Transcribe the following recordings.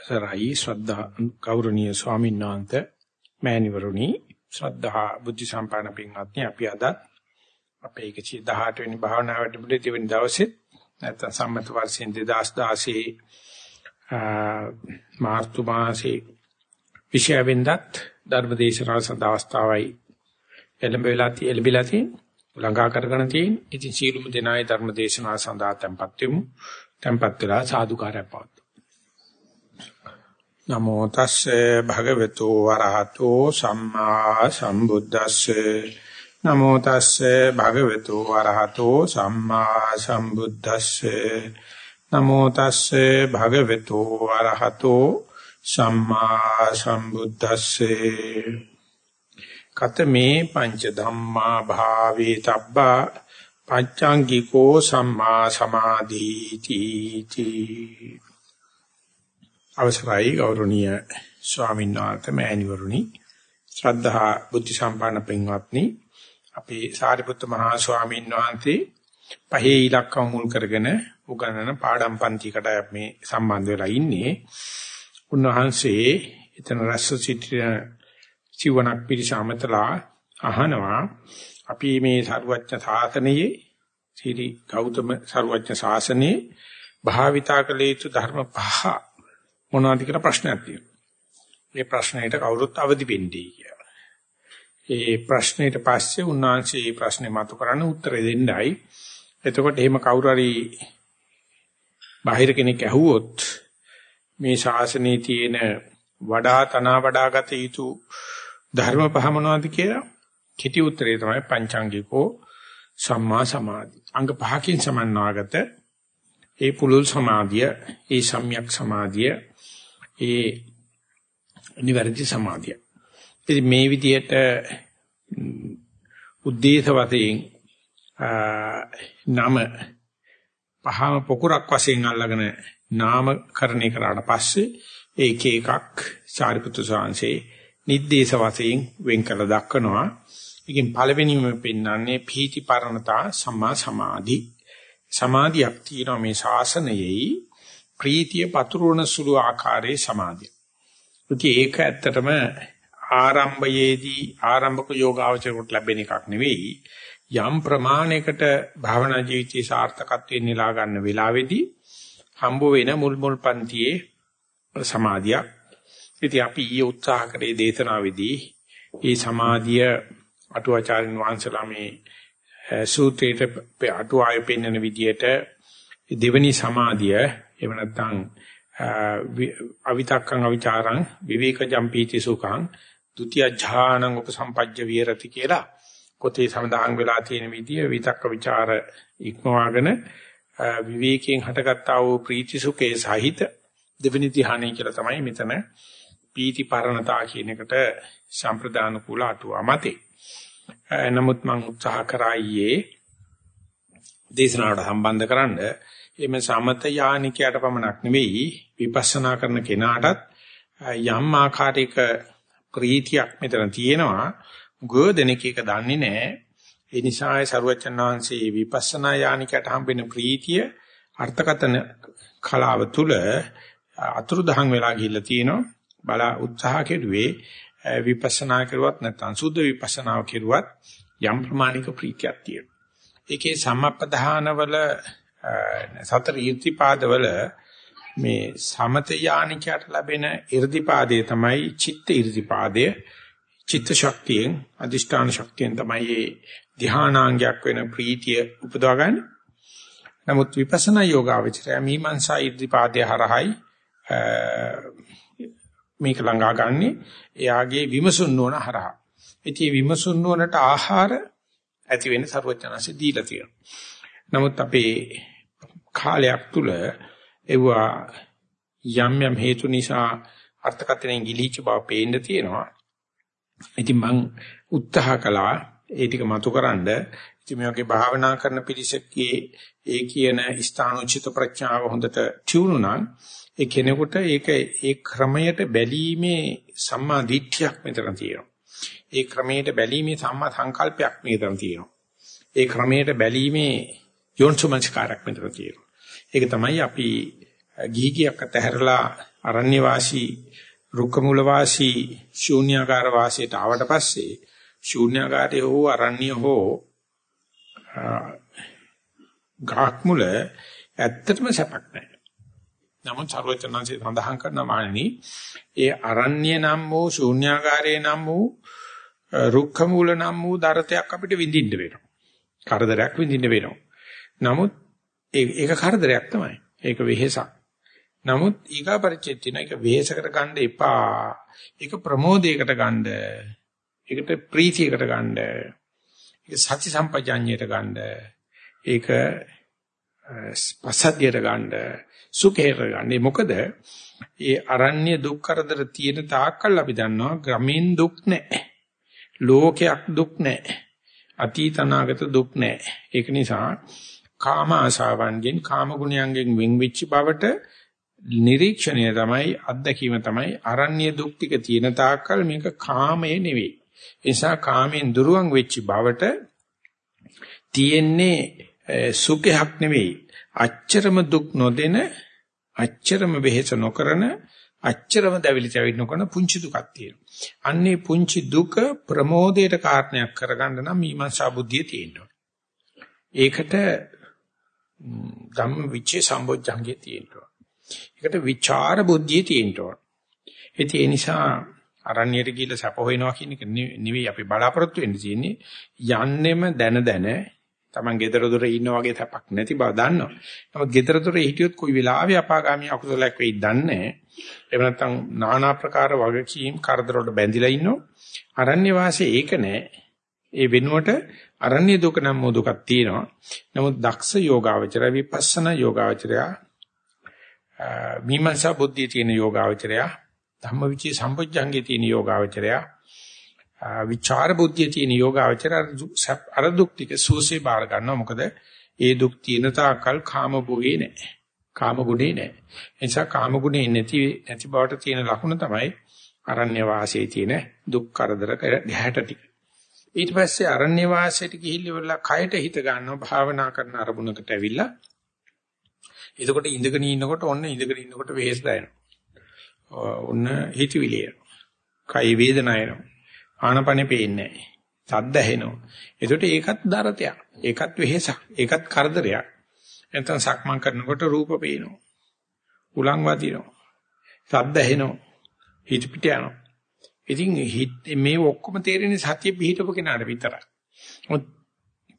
සරයි ශ්‍රද්ධා ගෞරවනීය ස්වාමීන් වහන්සේ මෑණිවරුනි ශ්‍රද්ධා බුද්ධ සම්පන්න පින්වත්නි අපි අද අපේ 118 වෙනි භාවනා වැඩමුළුවේ දෙවෙනි දවසේ නැත්නම් සම්මත වර්ෂයෙන් 2016 මාර්තු මාසේ විෂයවෙන්දත් ධර්මදේශනා සඳහා අවස්ථාවයි එළඹ වෙලා තියෙලා ළඟා කරගෙන තියෙන. ඉතින් සීලුම දෙනායි ධර්මදේශනා සඳහා tempත් වෙමු. tempත් වෙලා සාදුකාරයක් පවත්වමු. නමෝ තස්සේ භගවතු වරහතෝ සම්මා සම්බුද්දස්සේ. නමෝ තස්සේ භගවතු වරහතෝ සම්මා සම්බුද්දස්සේ. නමෝ තස්සේ භගවතු වරහතෝ සම්මා සම්බුද්දස්සේ. කතමේ පංච ධම්මා භාවේ තබ්බා පච්චාංගිකෝ සම්මා සමාධීති. තී අවසරයි ගෞරවනීය ස්වාමීන් වහන්සේ මෑණිවරුනි. ශ්‍රද්ධා බුද්ධ සම්පන්න පින්වත්නි අපේ සාරිපුත්ත මහා ස්වාමීන් වහන්සේ පහේ ඉලක්කම මුල් කරගෙන උගන්වන පාඩම් පන්තිකට මේ සම්බන්ධ වෙලා ඉන්නේ. උන්වහන්සේ එතන රැස් සිටින ජීවනක් පිළිසමතලා අහනවා අපි මේ සරුවච්ච සාසනයේ සිරි ගෞතම සරුවච්ච ශාසනයේ භාවිතා කළ යුතු ධර්ම පහ මොනවද කියලා ප්‍රශ්නයක් තියෙනවා. මේ ප්‍රශ්නෙට කවුරුත් අවදි වෙන්නේ කියලා. ඒ ප්‍රශ්නෙට පස්සේ උන්වහන්සේ මේ ප්‍රශ්නේ මතු කරන්න උත්තර දෙන්නයි. එතකොට එහෙම කවුරු හරි බාහිර කෙනෙක් ඇහුවොත් මේ ශාසනයේ තියෙන වඩා තනා වඩාගත යුතු ධර්ම පහ මොනවද කියලා කෙටි උත්තරේ තමයි පංචාංගිකෝ සම්මා සමාධි. අංග පහකින් සමන්වාගත ඒ පුලුල් සමාධිය, ඒ සම්‍යක් සමාධිය, ඒ නිවැරදි සමාධිය. ඉතින් මේ විදිහට උද්දේශ වශයෙන් නාම පහම පොකුරක් වශයෙන් අල්ලගෙන නාමකරණය කරාට පස්සේ ඒක එකක් සාරිපුත්‍ර සාංශේ නිද්දේශ වශයෙන් වෙන් කළ දක්වනවා. ඒකෙන් පළවෙනිම පෙන්වන්නේ පීති පරණතා සම්මා සමාධි. සමාධියක් තියෙනවා මේ ශාසනයෙහි ප්‍රීතිය පතුරවන සුළු ආකාරයේ සමාධිය. ඉතින් ඒක ඇත්තටම ආරම්භයේදී ආරම්භක යෝගාවචරයට ලැබෙන එකක් නෙවෙයි. යම් ප්‍රමාණයකට භාවනා ජීවිතයේ සාර්ථකත්වයෙන් නෙලා ගන්න වෙලාවේදී හම්බ වෙන මුල් මුල් පන්තියේ සමාධිය. ඉතින් අපි ඊයේ උත්සාහ කරේ දේශනාවේදී මේ සමාධිය අටුවාචාරින් වහන්සේලා මේ සූත්‍රයේ අටුවාය පෙන්වන විදියට දෙවෙනි සමාධිය එහෙම නැත්නම් අවිතක්කං අවිචාරං විවේකජම් පීති සුඛං ဒုတိ ය ඥානං උපසම්පජ්ජ විහෙරති කියලා කොටේ සඳහන් වෙලා තියෙන විදිය විතක්ක ਵਿਚාර ඉක්මවාගෙන විවේකයෙන් හටගත්තා වූ ප්‍රීති සුඛේ සහිත දෙවෙනි ධ්‍යානය කියලා තමයි මෙතන පීති පරණතා කියන එකට සම්ප්‍රදාන කුල අතුවා මතේ. නමුත් මම උත්සාහ කරායේ දේශනාවට සම්බන්ධ කරන්නේ එimhe සමත යානිකයට පමණක් නෙවෙයි විපස්සනා කරන කෙනාටත් යම් ආකාරයක ප්‍රීතියක් මෙතන තියෙනවා. ගොඩනෙක් එක දන්නේ නැහැ. ඒ නිසා ඒ සරුවචන් වහන්සේ විපස්සනා යානිකයට හම්බෙන ප්‍රීතිය අර්ථකතන කලාව තුල අතුරුදහන් වෙලා ගිහිල්ලා තියෙනවා. බල උත්සාහ කෙරුවේ විපස්සනා කරුවත් නැත්නම් සුද්ධ විපස්සනාව කෙරුවත් යම් ප්‍රමාණික ප්‍රීතියක් තියෙනවා. ඒකේ සම්මප්පදානවල සතර ඊර්තිපාදවල මේ සමත යානිකයට ලැබෙන ඊර්තිපාදයේ තමයි චිත්ත ඊර්තිපාදය චිත්ත ශක්තියෙන් අදිෂ්ඨාන ශක්තියෙන් තමයි මේ ධානාංගයක් වෙන ප්‍රීතිය උපදවා ගන්න. නමුත් විපස්සනා යෝගාවචරය මීමන්සා ඊර්තිපාදයේ හරහයි මේක ළඟා ගන්නෙ එයාගේ විමසුන් නොවන හරහා. ඉතින් විමසුන් නොවනට ආහාර ඇති වෙන ਸਰවඥාන්සේ දීලා තියෙනවා. නමුත් අපේ කාලයක් තුල ඒවා යම් යම් හේතු නිසා අර්ථකථනයෙන් ගිලිච්ච බව පේන්න තියෙනවා. ඉතින් මම උත්සාහ කළා ඒ ටික මතුකරනද ඉතින් මේ වගේ භාවනා කරන පිරිසකේ ඒ කියන ස්ථානෝචිත ප්‍රඥාව හොඳට ටියුණු නම් ඒ කෙනෙකුට ඒක ඒ ක්‍රමයට බැලීමේ සම්මා දිට්ඨියක් මෙතන තියෙනවා. ඒ ක්‍රමයට බැලීමේ සම්මා සංකල්පයක් මෙතන තියෙනවා. ඒ ක්‍රමයට බැලීමේ යෝනිසමංස්කාරයක් මෙතන තියෙනවා. ඒක තමයි අපි ගිහි ගියක් අතහැරලා අරණ්‍ය වාසී රුක්ක මූල වාසී ශූන්‍යාකාර වාසයට ආවට පස්සේ ශූන්‍යාකාරයේ හෝ අරණ්‍ය හෝ ගහක් මුල ඇත්තටම සැපක් නැහැ. නමුත් සර්වචනanse සඳහන් කරන මානෙනි ඒ අරණ්‍ය නම් වූ ශූන්‍යාකාරයේ නම් වූ රුක්ක මූල නම් වූ දරතයක් අපිට විඳින්න වෙනවා. කරදරයක් විඳින්න වෙනවා. නමුත් ඒක කරදරයක් තමයි. ඒක වෙහෙසක්. නමුත් ඊගා පරිච්ඡේද තියෙන එක වෙහෙසකට ගන්න එපා. ඒක ප්‍රමෝදයකට ගන්න. ඒකට ප්‍රීතියකට ගන්න. ඒක සති සම්පජාඤ්ඤයට ගන්න. ඒක පසද්දියට ගන්න. සුඛයට ගන්න. මොකද ඒ අරණ්‍ය දුක් කරදර තියෙන තාක්කල් අපි දන්නවා ග්‍රමීන් දුක් නැහැ. ලෝකයක් දුක් නැහැ. අතීත අනාගත දුක් නැහැ. ඒක නිසා කාම ආශාවන්ගෙන් කාම ගුණයන්ගෙන් වෙන් වෙච්ච බවට නිරීක්ෂණය තමයි අත්දැකීම තමයි අරණ්‍ය දුක් ටික තියෙන තාක්කල් මේක කාමයේ නෙවෙයි. ඒ නිසා කාමෙන් දුරවන් වෙච්ච බවට තියෙන්නේ සුඛයක් නෙවෙයි. අච්චරම දුක් නොදෙන අච්චරම වෙහෙස නොකරන අච්චරම දැවිලි තැවිලි නොකරන පුංචි දුකක් තියෙනවා. අන්නේ පුංචි දුක ප්‍රමෝදයට කාරණයක් කරගන්න නම් මීමන්සා බුද්ධිය තියෙනවා. ඒකට ධම්ම විචේ සම්බොජ්ජංගේ තියෙනවා. ඒකට විචාර බුද්ධිය තියෙනවා. ඒ නිසා අරණ්‍යයට ගිහිල්ලා සැප හොයනවා කියන එක නෙවෙයි අපි බලාපොරොත්තු වෙන්න තියෙන්නේ. යන්නෙම දැන දැන Taman gedara dore ඉන්න වගේ තපක් නැති බව දන්නවා. නමුත් gedara dore හිටියොත් කොයි වෙලාවෙ අපාගාමී අකුසලයක් වෙයිද දන්නේ නැහැ. එහෙම නැත්නම් নানা ප්‍රකාර වගකීම් කරදර වලට බැඳිලා ඉන්නෝ. අරණ්‍ය වාසයේ ඒක නැහැ. ඒ වෙනුවට අරණ්‍ය දුක නම් මොදුකක් තියෙනවා. නමුත් දක්ෂ යෝගාවචර විපස්සනා යෝගාවචරය මීමන්සා බුද්ධිය තියෙන යෝගාවචරය ධම්මවිචේ සම්පොඥංගේ තියෙන යෝගාවචරය විචාර බුද්ධිය තියෙන යෝගාවචර අර දුක් ටික සූසේ බාර ගන්නවා. මොකද ඒ දුක් තියෙන තාකල් කාම භෝගේ නැහැ. කාම ගුණේ නැහැ. ඒ නිසා කාම ගුණේ නැති නැති බවට තියෙන ලකුණ තමයි අරණ්‍ය වාසයේ තියෙන දුක් කරදර ගැහැට ටික. ඊට පස්සේ අරණ්‍ය වාසයට ගිහිල්ලා කයට හිත ගන්නවා භාවනා කරන අරමුණකට ඇවිල්ලා එතකොට ඉඳගෙන ඉන්නකොට ඔන්න ඉඳගෙන ඉන්නකොට වෙහෙස දැනෙනවා ඔන්න හිතවිලිය කයි වේදනාව එනවා ආනපනෙ පේන්නේ නැහැ. සද්ද ඇහෙනවා. ඒකට ඒකත් දරතයක්. ඒකත් වෙහෙසක්. ඒකත් කරදරයක්. නැත්නම් සක්මන් කරනකොට රූප පේනවා. උලන් වදිනවා. සද්ද ඇහෙනවා. හිත පිට යනවා. ඉතින් මේ ඔක්කොම තේරෙන්නේ සතිය පිහිටපු කෙනාට විතරයි. මොකද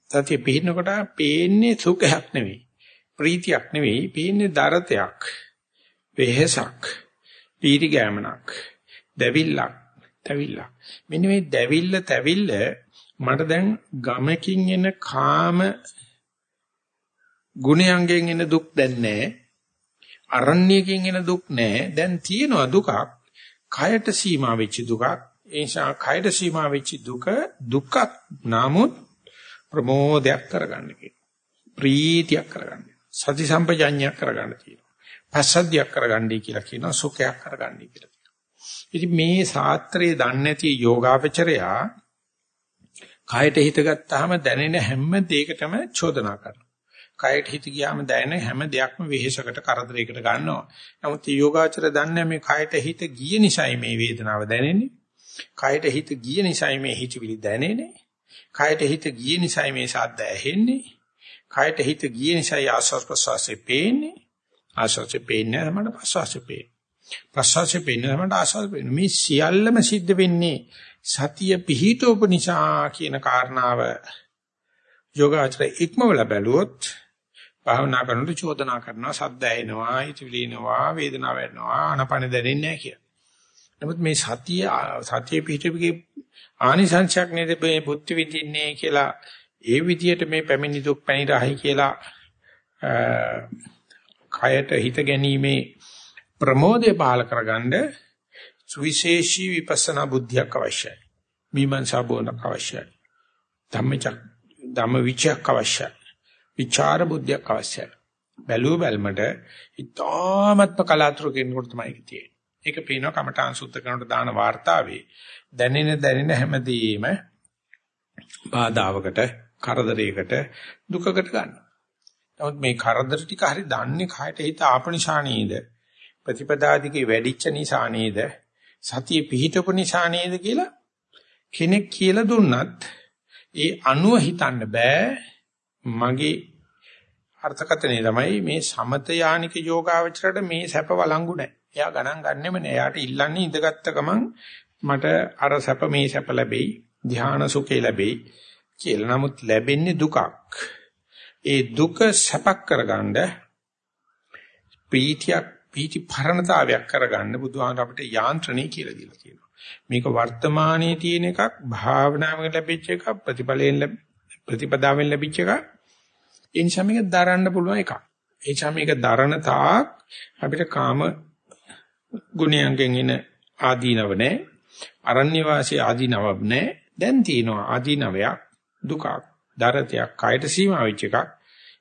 සතිය පිහිටනකොට පේන්නේ සුඛයක් නෙවෙයි. ප්‍රීතියක් නෙවෙයි. පේන්නේ දරතයක්. වෙහෙසක්. පීරි ගෑමනක්. දැවිල්ලක්. තැවිල්ල. මෙන්න මේ දැවිල්ල තැවිල්ල මට දැන් ගමකින් එන කාම ගුණයන්ගෙන් එන දුක් දැන් නැහැ. අරණ්‍යකින් එන දුක් නැහැ. දැන් තියෙනවා දුකක්. කයට සීමා වෙච්ච දුකක්. ඒ නිසා කයට සීමා වෙච්ච දුක දුක්ඛ නාමුත් ප්‍රමෝදයක් කරගන්න කියනවා. ප්‍රීතියක් කරගන්න. සති සම්පජඤ්ඤයක් කරගන්න කියනවා. පස්සද්ධියක් කරගන්නයි කියලා කියනවා. සුඛයක් කරගන්නයි කියලා. ඉතින් මේ ශාස්ත්‍රයේ දන්නේ නැති යෝගාවචරයා කයට හිත ගත්තාම දැනෙන හැම දෙයකටම චෝදනා කරනවා. කයට හිත ගියාම දැනෙන හැම දෙයක්ම වෙහෙසකට කරදරයකට ගන්නවා. නමුත් යෝගාචර දන්නේ මේ කයට හිත ගිය නිසායි මේ වේදනාව දැනෙන්නේ. කයට හිත ගිය නිසායි මේ හිතවිලි දැනෙන්නේ. කයට හිත ගිය නිසායි මේ ශබ්ද ඇහෙන්නේ. කයට හිත ගිය නිසායි ආස්වාද ප්‍රසවාසයේ පේන්නේ. ආස්වාදයේ පේන්නේ නැහැ මට ප්‍රසවාසයේ පේන්නේ. ප්‍රසවාසයේ පෙන්නමට ආස්වාද වෙන මේ සියල්ලම සිද්ධ වෙන්නේ සතිය පිහිටෝප නිසා කියන කාරණාව යෝගාචර ඉක්මවල බැලුවොත් භාවනා කරනකොට චෝදනා කරනවා සද්ද ඇහෙනවා හිතවිලිනවා වේදනාව වෙනවා අනපන දැනෙන්නේ නැහැ කිය. නමුත් මේ සතිය සතිය පිහිටුවේ ආනිසංශයක් නේද මේ බුද්ධ විදින්නේ කියලා ඒ විදියට මේ පැමිණි දුක් පැනිරහයි කියලා කයට හිත ගැනීමේ ප්‍රමෝදය පහල කරගන්න සුවිශේෂී විපස්සනා බුද්ධියක් අවශ්‍යයි. මීමන්සා බෝධක් අවශ්‍යයි. ධම්මචක් ධම්ම විචයක් අවශ්‍යයි. විචාර බුද්ධියක් අවශ්‍යයි. බැලුව බැලමට ඊ타මත්ම කලාතුරකින් කොට තමයි තියෙන්නේ. ඒක පේනවා කමඨාන් සුද්ධ කරනකොට දාන වාර්තාවේ දැනෙන දැනෙන හැමදේම බාධාවකට කරදරයකට දුකකට ගන්නවා. නමුත් මේ කරදර ටික හරි දන්නේ කායට හිත ආපනිශානීයද ප්‍රතිපදාදිකේ වැඩිච්ච නිසා නේද? සතිය පිහිටපු නිසා නේද කියලා කෙනෙක් කියලා දුන්නත් ඒ අනුව හිතන්න බෑ මගේ අර්ථකථනය තමයි මේ සමත යානික යෝගාවචරයට මේ සැප වළංගු නැහැ. එයා ගණන් ගන්නෙම නෑ. එයාට ඉල්ලන්නේ ඉඳගත්ත ගමන් මට අර සැප මේ සැප ලැබෙයි, ධ්‍යාන සුඛේ ලැබෙයි කියලා. නමුත් ලැබෙන්නේ දුකක්. ඒ දුක සැපක් කරගන්න ප්‍රීතියක් පීති පරණතාවයක් කරගන්න බුදුහාමර අපිට යාන්ත්‍රණය කියලා දීලා තියෙනවා. මේක වර්තමානයේ තියෙන එකක්, භාවනාවෙන් ලැබිච්ච එකක්, ප්‍රතිඵලයෙන් ප්‍රතිපදාවෙන් ලැබිච්ච එකක්. ඒ නිසා මේක දරන්න පුළුවන් එකක්. ඒ නිසා මේක දරන තාක් අපිට කාම ගුණයන්ගෙන් එන ආදීනව නැහැ. අරණ්‍ය වාසී ආදීනවක් නැහැ. දැන් තියෙනවා ආදීනවයක් දුකක් දරතයක් කයට සීමා වෙච්ච එකක්.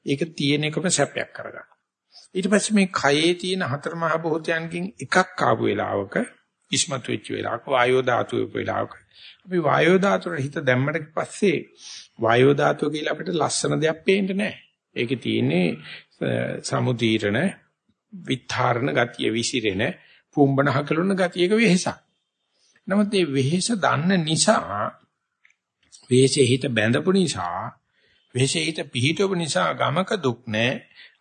ඒක තියෙන එකම සැපයක් කරගන්න. ඊට පස්සේ මේ කයේ තියෙන හතර මහ භූතයන්ගෙන් එකක් ආපු වෙලාවක ඉස්මතු වෙච්ච වෙලාවක වායෝ ධාතුවේ වෙලාවක අපි වායෝ ධාතුවේ හිත දැම්මට පස්සේ වායෝ ධාතුව කියලා අපිට ලස්සන දෙයක් පේන්නේ නැහැ. ඒකේ තියෙන්නේ සමුදීරණ විත්තරණ ගතිය විසිරෙන පුම්බන හකලන ගතියක වෙහසක්. නමුත් මේ වෙහස දන්න නිසා වෙහසේ හිත බැඳපු නිසා වෙහසේ හිත පිහිටවපු නිසා ගමක දුක් නැහැ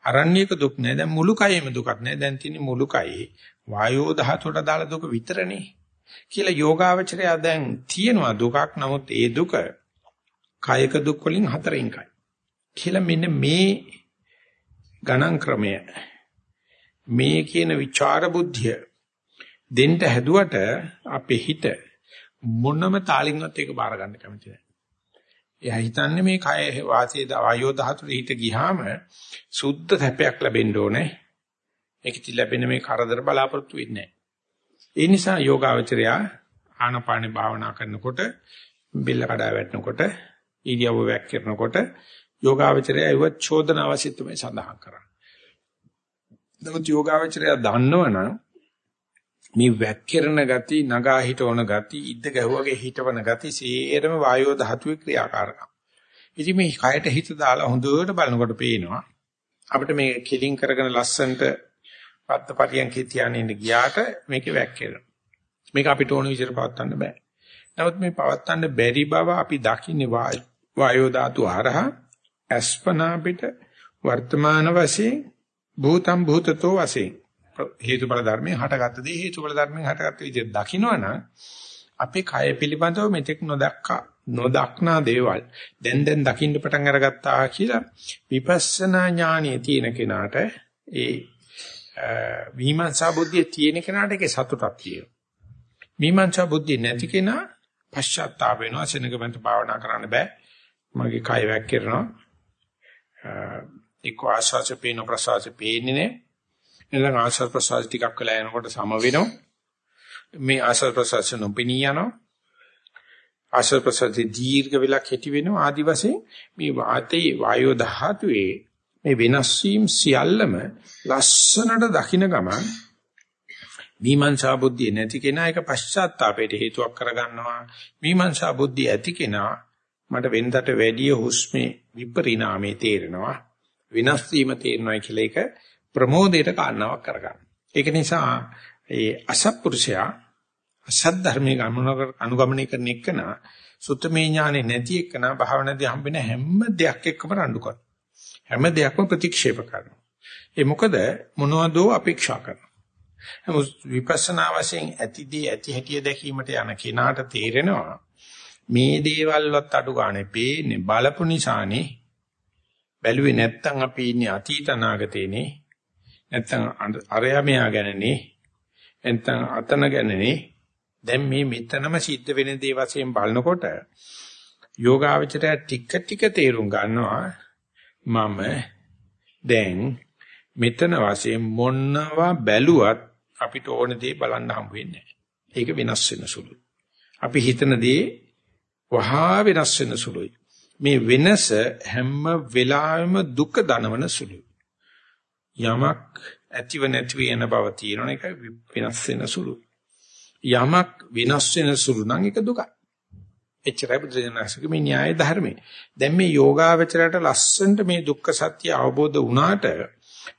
අරණ්‍යක දුක් නැහැ. දැන් මුළු කයෙම දුකක් නැහැ. දැන් තියෙන්නේ මුළු කයේ වායෝ ධාතුවට දාලා දුක විතරනේ. කියලා යෝගාවචරය දැන් තියෙනවා දුකක්. නමුත් ඒ දුක කායක දුක් වලින් හතරෙන් කයි. කියලා මෙන්න මේ ගණන් ක්‍රමය මේ කියන විචාර බුද්ධිය දෙන්න හැදුවට අපේ හිත මොනම තාලින්වත් ඒක බාර ගන්න කැමති නැහැ. එයා හිතන්නේ මේ කය වාසයේ වායෝ ධාතුවේ හිත ගියාම සුද්ධ සැපයක් ලැබෙන්න ඕනේ. ඒකති ලැබෙන මේ කරදර බලාපොරොත්තු වෙන්නේ නැහැ. ඒ නිසා යෝගාවචරය ආනපානේ භාවනා කරනකොට බෙල්ල කඩා වැටෙනකොට ඉරියව්ව වැක් කරනකොට යෝගාවචරය ඒව චෝදන අවශ්‍යත්වය සඳහන් කරන්නේ. නමුත් යෝගාවචරය දන්නවනම් මේ වැක්කිරණ ගති, නගා හිටවන ගති, ඉද්ද ගැහුවගේ හිටවන ගති සේරම වායෝ ධාතුවේ ක්‍රියාකාරකම්. ඉතින් මේ කයට හිත දාලා හොඳට බලනකොට පේනවා අපිට මේ කිලින් කරගෙන ලස්සන්ට පත්තපටියන් කිතියන්නේ ඉඳ ගියාට මේකේ වැක්කිරෙනවා. මේක අපිට ඕන විදිහට පවත්වන්න බෑ. නමුත් මේ පවත්වන්න බැරි බව අපි දකින්නේ වායෝ ධාතු හරහා අස්පනා පිට වර්තමාන වශයෙන් භූතම් භූතතෝ වශයෙන් හේතුඵල ධර්මයෙන් හටගත්ත දේ හේතුඵල ධර්මයෙන් හටගත්ත විදිහට දකිනවනම් අපේ කය පිළිබඳව මෙතෙක් නොදක්කා නොදක්නා දේවල් දැන් දැන් දකින්න පටන් අරගත්තා කියලා විපස්සනා ඥානිය තියෙන කෙනාට ඒ විමර්ශා බුද්ධිය තියෙන කෙනාට ඒකේ සතුටක් තියෙනවා. විමර්ශා බුද්ධිය නැති කෙනා පශ්චාත්තාප වෙනවා සෙනගමන්ත භාවනා කරන්න බෑ. මගේ කය වැක්කිරනවා. එක්ක ආශාස පේන ප්‍රසවාස පේන්නේ නේ. එළඟ ආශ්වාස ප්‍රශ්වාස ටිකක් වෙලා යනකොට සම වෙනවා. මේ ආශ්වාස ප්‍රශ්වාස නොපෙනී යනවා. ආශ්වාස ප්‍රශ්වාස දීර්ඝ වෙලා කෙටි වෙනවා ආදි වශයෙන් මේ වාතයේ වායෝ ධාතුවේ මේ වෙනස් වීම සියල්ලම ලස්සනට දකින්න ගමන් මීමන්සා බුද්ධිය නැති කෙනා ඒක පශ්චාත්තාපයට හේතුවක් කරගන්නවා. මීමන්සා බුද්ධිය ඇති කෙනා මට වෙනදට වැඩිය හුස්මේ විපරිණාමේ තේරෙනවා. විනාශ වීම තේරෙනවා කියලා ඒක ප්‍රමෝදයට කාරණාවක් කරගන්න. ඒක නිසා ඒ අසත්පුරුෂයා අසත් ධර්මයේ අනුගමනය කරන එකන සුත්තමේ ඥානෙ නැති එකන භාවනාදී හම්බෙන හැම දෙයක් එක්කම රණ්ඩු කරනවා. හැම දෙයක්ම ප්‍රතික්ෂේප කරනවා. ඒ මොකද මොනවදෝ අපේක්ෂා කරනවා. නමුත් විපස්සනා වශයෙන් ඇතිදී ඇති හැටිය දැකීමට යන කෙනාට තේරෙනවා මේ දේවල්වත් අඩු ගානේ පේන්නේ බලපු නිසානේ බැලුවේ නැත්තම් අපි ඉන්නේ අතීත අනාගතේනේ නැත්තම් අරයා මෙයා ගැනනේ නැත්තම් අතන ගැනනේ දැන් මේ මෙතනම සිද්ධ වෙන දේ වශයෙන් බලනකොට යෝගාවචරය ටික ටික තේරුම් ගන්නවා මම දැන් මෙතන වශයෙන් මොනවා බැලුවත් අපිට ඕන දේ බලන්න හම්බ වෙන්නේ ඒක වෙනස් වෙන සුළුයි. අපි හිතන දේ වහා වෙනස් වෙන සුළුයි. මේ වෙනස හැම වෙලාවෙම දුක දනවන සුළුයි. යමක් ඇතිව නැතිව යන බව තියෙන එක වෙනස් වෙන සුළු. යමක් වෙනස් වෙන සුළු නම් ඒක දුකයි. එච්චරයි බුදුරජාණන්සේගේ මේ න්‍යාය ධර්මයේ. දැන් මේ යෝගාවචරයට ලස්සනට මේ දුක්ඛ සත්‍ය අවබෝධ වුණාට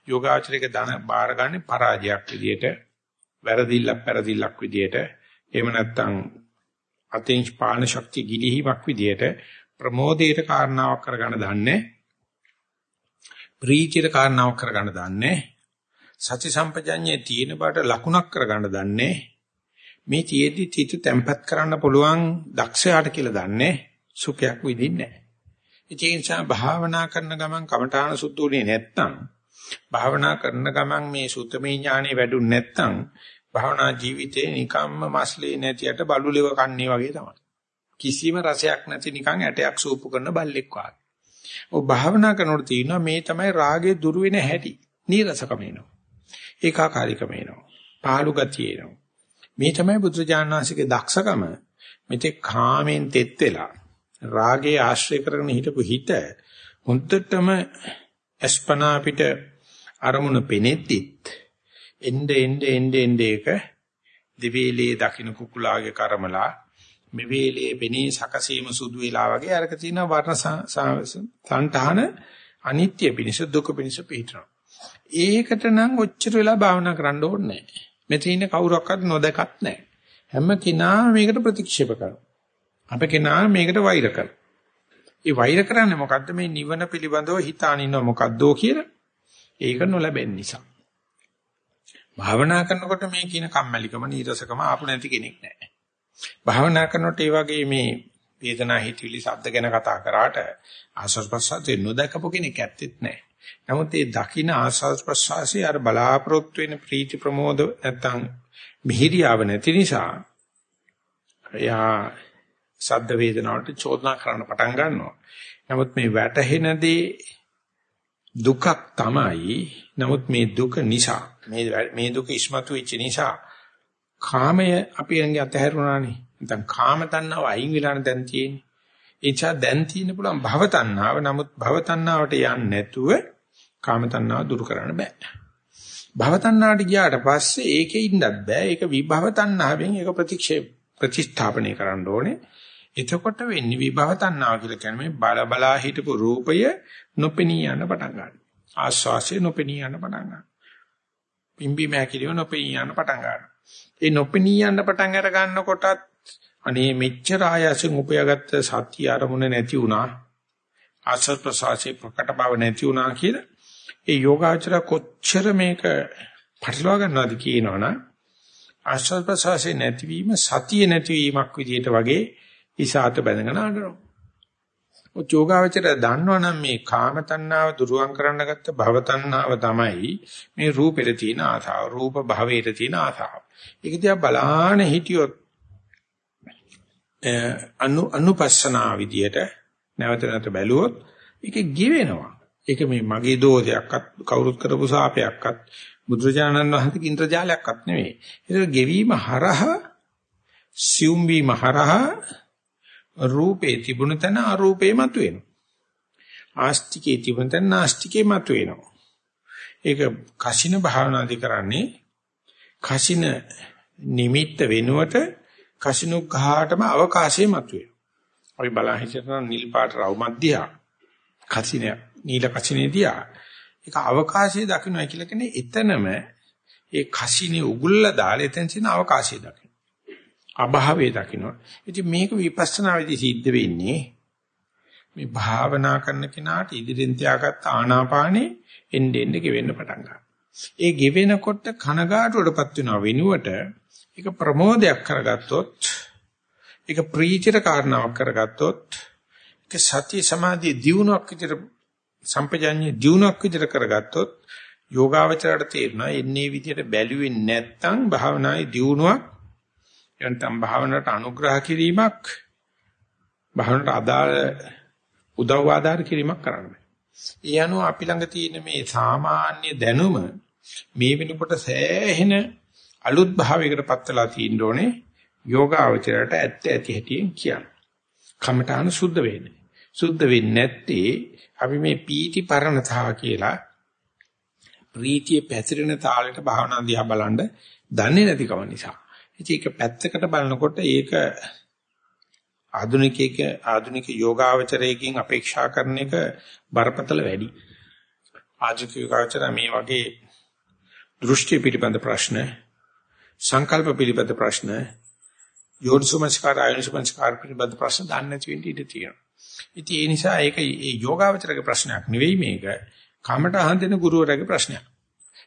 යෝගාචරික දන බාරගන්නේ පරාජයක් විදියට, වැරදිල්ලක් පෙරදිල්ලක් විදියට, එහෙම නැත්නම් අතිං පාලන ශක්තිය ගිලිහිමක් විදියට ප්‍රමෝදයට කාරණාවක් කරගන්න දන්නේ. ප්‍රීතියට කාරණාවක් කරගන්න දන්නේ. සති සම්පජඤ්ඤයේ තියෙන බාට ලකුණක් කරගන්න දන්නේ. මේ තියේදී තිත තැම්පත් කරන්න පුළුවන් දක්ෂයාට කියලා දන්නේ සුඛයක් විඳින්නේ නැහැ. ඒ නිසා භාවනා කරන ගමන් කමඨාන සුද්ධුනේ නැත්තම් භාවනා කරන ගමන් මේ සුත්තමේ ඥානෙ වැඩුන් නැත්තම් භාවනා ජීවිතේ නිකම්ම මස්ලේ නැතියට බලුලෙව කන්නේ වගේ තමයි. කිසිම රසයක් නැති නිකන් ඇටයක් සූපු කරන බල්ලෙක් වගේ. ඔය භාවනා කරනකොට තියෙනවා මේ තමයි රාගේ දුරු වෙන හැටි. නීරසකම එනවා. ඒකාකාරීකම එනවා. පාළු ගතිය එනවා. මේ තමයි බුදුරජාණන් වහන්සේගේ දක්ෂකම. මෙතේ කාමෙන් තෙත් වෙලා රාගේ ආශ්‍රය කරගෙන හිටපු හිත හොඳටම අස්පනා පිට අරමුණ පෙනෙද්දිත් එnde ende ende ende එක දෙවේලේ දකින්න කුකුලාගේ කර්මලා මෙවේලේ පෙනී සකසීම සුදු වෙලා වගේ අරක තියෙන වර්ණ සංඨාන අනිත්‍ය පිනිස දුක පිනිස පිටනවා. ඒකට නම් ඔච්චර වෙලා භාවනා කරන්න ඕනේ නැහැ. මෙතන ඉන්න කවුරක්වත් නොදකත් නැහැ. හැම කෙනා මේකට ප්‍රතික්ෂේප කරනවා. අප කෙනා මේකට වෛර කරනවා. ඒ වෛර කරන්නේ මොකද්ද මේ නිවන පිළිබඳව හිතාන ඉන්නව මොකද්දෝ කියලා? ඒක නොලැබෙන නිසා. භාවනා කරනකොට මේ කියන කම්මැලිකම නීරසකම ආපු නැති කෙනෙක් නැහැ. භාවනා කරනකොට ඒ වගේ මේ වේදනා හිතවිලි ශබ්ද ගැන කතා කරාට ආස්වාද ප්‍රසආසයේ නොදකපු කෙනෙක් ඇත්තෙත් නැහැ. නමුත් මේ දකින්න ආස්වාද ප්‍රසආසයේ අර බලාපොරොත්තු වෙන ප්‍රීති ප්‍රමෝද නැත්තම් මිහිරියාව නැති නිසා එයා ශබ්ද වේදනාවට චෝදනා කරන්න පටන් ගන්නවා. නමුත් මේ වැටහෙන දේ දුකක් තමයි. නමුත් මේ දුක නිසා මේ මේ දුක ඉස්මතු වෙච්ච නිසා කාමය අපි ළඟ අතහැරුණානේ. නැත්නම් කාම තණ්හාව අයින් වෙලානේ දැන් තියෙන්නේ. ඒ නිසා දැන් තියෙන පුළුවන් භව තණ්හාව. නමුත් භව තණ්හාවට යන්නේ නැතුව කාම තණ්හාව දුරු කරන්න බෑ. භව තණ්හාවට ගියාට පස්සේ ඒකේ ඉන්නත් බෑ. ඒක විභව තණ්හාවෙන් ඒක ප්‍රතික්ෂේප ප්‍රතිස්ථාපනය කරන්න ඕනේ. එතකොට වෙන්නේ විභව තණ්හාව කියලා කියන්නේ බල බලා හිටපු රූපය නොපෙනී යන පටන් ගන්නවා. ආස්වාසිය නොපෙනී යන පටන් ගන්නවා. පිම්බි මෑකිලිය නොපෙනී යන පටන් ගන්නවා. ඒ නොපෙනී යන පටන් අර ගන්නකොටත් අනේ මෙච්චර ආයසෙන් උපයාගත්ත සත්‍ය අරමුණ නැති වුණා. ආසර් ප්‍රසාසී ප්‍රකට බව නැති වුණා කියලා ඒ යෝගාචර කොච්චර මේක පටලවා ගන්නවද කියනවනම් ආශ්‍රද ප්‍රසාසී නැතිවීම සතිය නැතිවීමක් විදිහට වගේ ඉසాత බැඳගෙන අඬනවා. ඔය යෝගාවචර දන්නවනම් මේ කාම තණ්හාව දුරුවන් කරන්න ගත්ත භව තණ්හාව තමයි මේ රූපෙට තියෙන ආසාව. රූප භවයට තියෙන ආසාව. ඒක දිහා බලාන හිටියොත් අනු අනුපස්සනා විදියට නැවත නැවත බැලුවොත් ඒකේ ගිවෙනවා. ඒක මේ මගේ දෝෂයක්වත් කවුරුත් කරපු සාපයක්වත් බුදුරජාණන් වහන්සේගේ ඉන්ද්‍රජාලයක්වත් නෙවෙයි. ඒක ගෙවීම හරහා සියුම් වීම හරහා රූපේ තිබුණ තැන අරූපේ මතුවෙනවා. ආස්තිකේ තිබුණ තැන නාස්තිකේ මතුවෙනවා. ඒක කසින භාවනාදි කරන්නේ කසින නිමිත්ත වෙනුවට කසිනුග්ඝාටම අවකාශයේ මතුවේ. අපි බලන් හිටියනම් නිල් පාට රව් මැදියා කසින නිල කසිනේදියා ඒක අවකාශයේ දකින්නයි කියලා කියන්නේ එතනම ඒ කසිනේ උගුල්ලා දාලා එතන තියෙන අවකාශයේ දකින්න. අභාවයේ දකින්නවා. ඉතින් මේක විපස්සනා වෙදී සිද්ධ වෙන්නේ මේ භාවනා කරන කෙනාට ඉදිරියෙන් තියාගත්ත ආනාපානේ එන්න එන්න ගෙවෙන්න පටන් ගන්නවා. ඒ ගෙවෙනකොට කනගාටුවටපත් වෙනව වෙනුවට ඒක ප්‍රමෝදයක් කරගත්තොත් ඒක ප්‍රීතිර කාරණාවක් කරගත්තොත් ඒක සති සමාධි දියුණුවක් විදිහට සම්පජාඤ්ඤේ දියුණුවක් විදිහට කරගත්තොත් යෝගාවචරයට තේරෙනවා එන්නේ විදිහට බැලුවේ නැත්තම් භාවනායේ දියුණුවක් එතන භාවනාවට අනුග්‍රහ කිරීමක් භාවනාවට අදාළ උදව් ආධාර කිරීමක් කරන්න බෑ. ඒ අනුව අපි ළඟ තියෙන මේ සාමාන්‍ය දැනුම මේ වෙනකොට සෑහෙන අලුත් භාවයකට පත්වලා තියෙන්න ඕනේ යෝගාවචරයට ඇත්ත ඇති හැටියෙන් කියන්න. කමඨාන සුද්ධ වෙන්නේ. සුද්ධ වෙන්නේ නැත්තේ අපි මේ පීති පරණතා කියලා ප්‍රීතිය පැතිරෙන තාලෙට භාවනා දිහා බලන්න දන්නේ නැතිකම නිසා. ඉතින් ඒක පැත්තකට බලනකොට ඒක ආධුනිකයක ආධුනික යෝගාවචරයකින් අපේක්ෂා කරන එක බරපතල වැඩි. ආජීවකාචර මේ වගේ දෘෂ්ටි පිළිබඳ ප්‍රශ්න සංකල්ප පිළිබඳ ප්‍රශ්න යෝනිසුමස්කාර ආයනිසුමස්කාර පිළිබඳ ප්‍රශ්න දන්නේ නැති වෙන්න ඉඩ තියෙනවා. ඉතින් ඒ නිසා ඒක ඒ යෝගාවචරගේ ප්‍රශ්නයක් නෙවෙයි මේක. කමට අහන් දෙන ගුරුවරයාගේ ප්‍රශ්නයක්.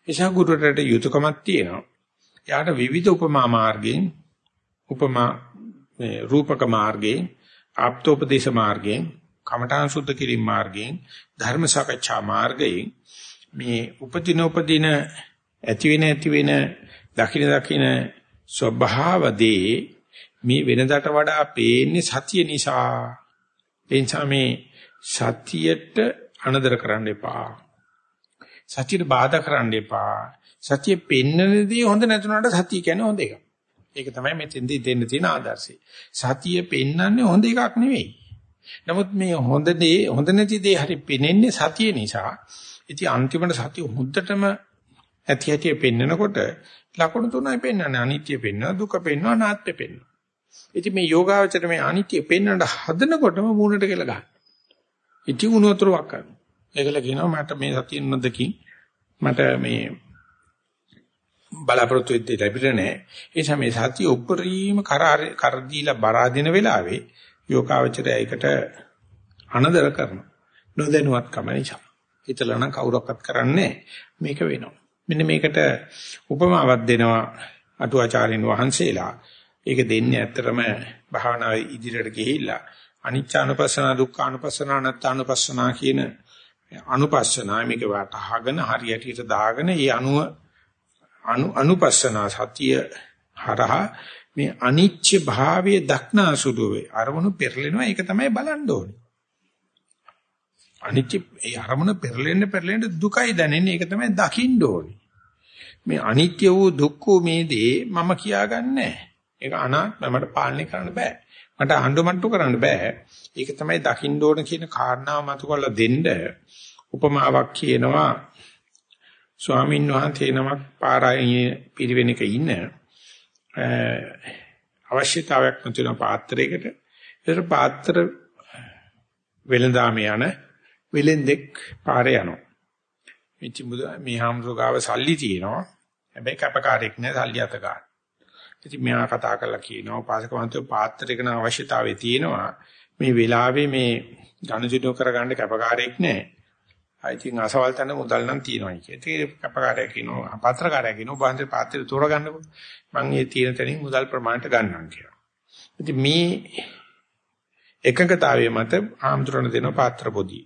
එසා ගුරුවරයාට යුතුයකමක් තියෙනවා. එයාට විවිධ උපමා මාර්ගයෙන් උපමා මේ රූපක මාර්ගයෙන් ආප්තෝපදේශ මාර්ගයෙන් කමඨාන් සුද්ධ කිරීම මාර්ගයෙන් ධර්ම සාකච්ඡා මාර්ගයෙන් මේ උපදින උපදින ඇති වෙන ඇති වෙන දකින දකින ස්වභාවදී මේ වෙනදාට වඩා පේන්නේ සතිය නිසා. එනිසා මේ සතියට අනදර කරන්න එපා. සතියට බාධා කරන්න එපා. සතිය පෙන්නනදී හොඳ නැතුණාට සතිය කියන්නේ හොඳ එකක්. ඒක තමයි මෙතෙන්දී දෙන්න තියෙන ආදර්ශය සතිය පෙන්නන්නේ හොඳ එකක් නෙවෙයි නමුත් මේ හොඳ දේ හොඳ නැති දේ හරි පෙනෙන්නේ සතිය නිසා. ඉතින් අන්තිමට සතිය හොඳටම ඇති ඇති පෙන්නකොට ලකුණු තුනයි පෙන්වන්නේ. අනිත්‍ය පෙන්වනවා, දුක පෙන්වනවා, අනාත්මය පෙන්වනවා. ඉතින් මේ යෝගාවචර මේ අනිත්‍ය පෙන්වන්න හදනකොටම මූණට කියලා ගන්න. ඉති උණුතරවක් කරනවා. ඒකල කියනවා මට මේ සතිය නොදකින් මට මේ බලාපොරොත්තු වෙද්දී ලැබිලා නැහැ. ඒ නිසා මේ සතිය උපරිම කර කර දීලා බරා දෙන වෙලාවේ යෝගාවචරය ඒකට අනදර කරනවා. නොදැනුවත්කම නිසා. හිතලා නම් කවුරක්වත් කරන්නේ මේක වෙනවා. මෙන්න මේකට උපමාවක් දෙනවා අටුවාචාරින් වහන්සේලා. ඒක දෙන්නේ ඇත්තටම භාවනාවේ ඉදිරියට ගිහිල්ලා අනිච්චානුපස්සන දුක්ඛානුපස්සන අනාත්තානුපස්සන කියන අනුපස්සනා මේක වටහාගෙන හරියට දාගෙන ඒ අනුව අනු අනුපස්සන සතිය හරහා මේ අනිච්ච භාවයේ දක්නා සුදුවේ අරමුණු පෙරලෙනවා ඒක තමයි බලන්න ඕනේ. අනිච්ච ඒ අරමුණ පෙරලෙන්න පෙරලෙන්න දුකයි දැනෙන්නේ ඒක තමයි දකින්න ඕනේ. මේ අනිත්‍ය වූ දුක්ඛ මේ දේ මම කියාගන්නේ ඒක අනාත්ම මට පාලනය කරන්න බෑ. මට අඬමට්ටු කරන්න බෑ. ඒක තමයි දකින්න ඕන කියන කාරණාව මතු කරලා දෙන්න උපමාවක් කියනවා ස්වාමීන් වහන්සේ නමක් පාරායනේ පිරිවෙනක ඉන්න අවශ්‍යතාවයක් නැතින පාත්‍රයකට ඒතර පාත්‍ර වෙලඳාම යන වෙලෙන්දෙක් පාරේ යනවා. මිච්ච මේ හාමුදුරුවෝ ගාව සල්ලි තියෙනවා. හැබැයි කැපකාරයෙක් නෑ සල්ලි අත ගන්න. ඉතින් මෙයා කතා කරලා කියනවා පාසකවන්තෝ පාත්‍රයක න අවශ්‍යතාවය තියෙනවා. මේ වෙලාවේ මේ ගනුදෙනු කරගන්න කැපකාරයෙක් නෑ. අයිතින් අසවල් තැන මුදල් නම් තියෙනවා කිය. ඒක කැපකාරයා කියනවා පත්‍රකාරයා කියනවා බාන්දේ පාත්‍රය තෝරගන්නකො. මම මේ තියෙන තැනින් මුදල් ප්‍රමාණයට ගන්නම් කියලා. ඉතින් මේ එකඟතාවයේ මත ආම්දුරණ දෙන පාත්‍ර පොදි.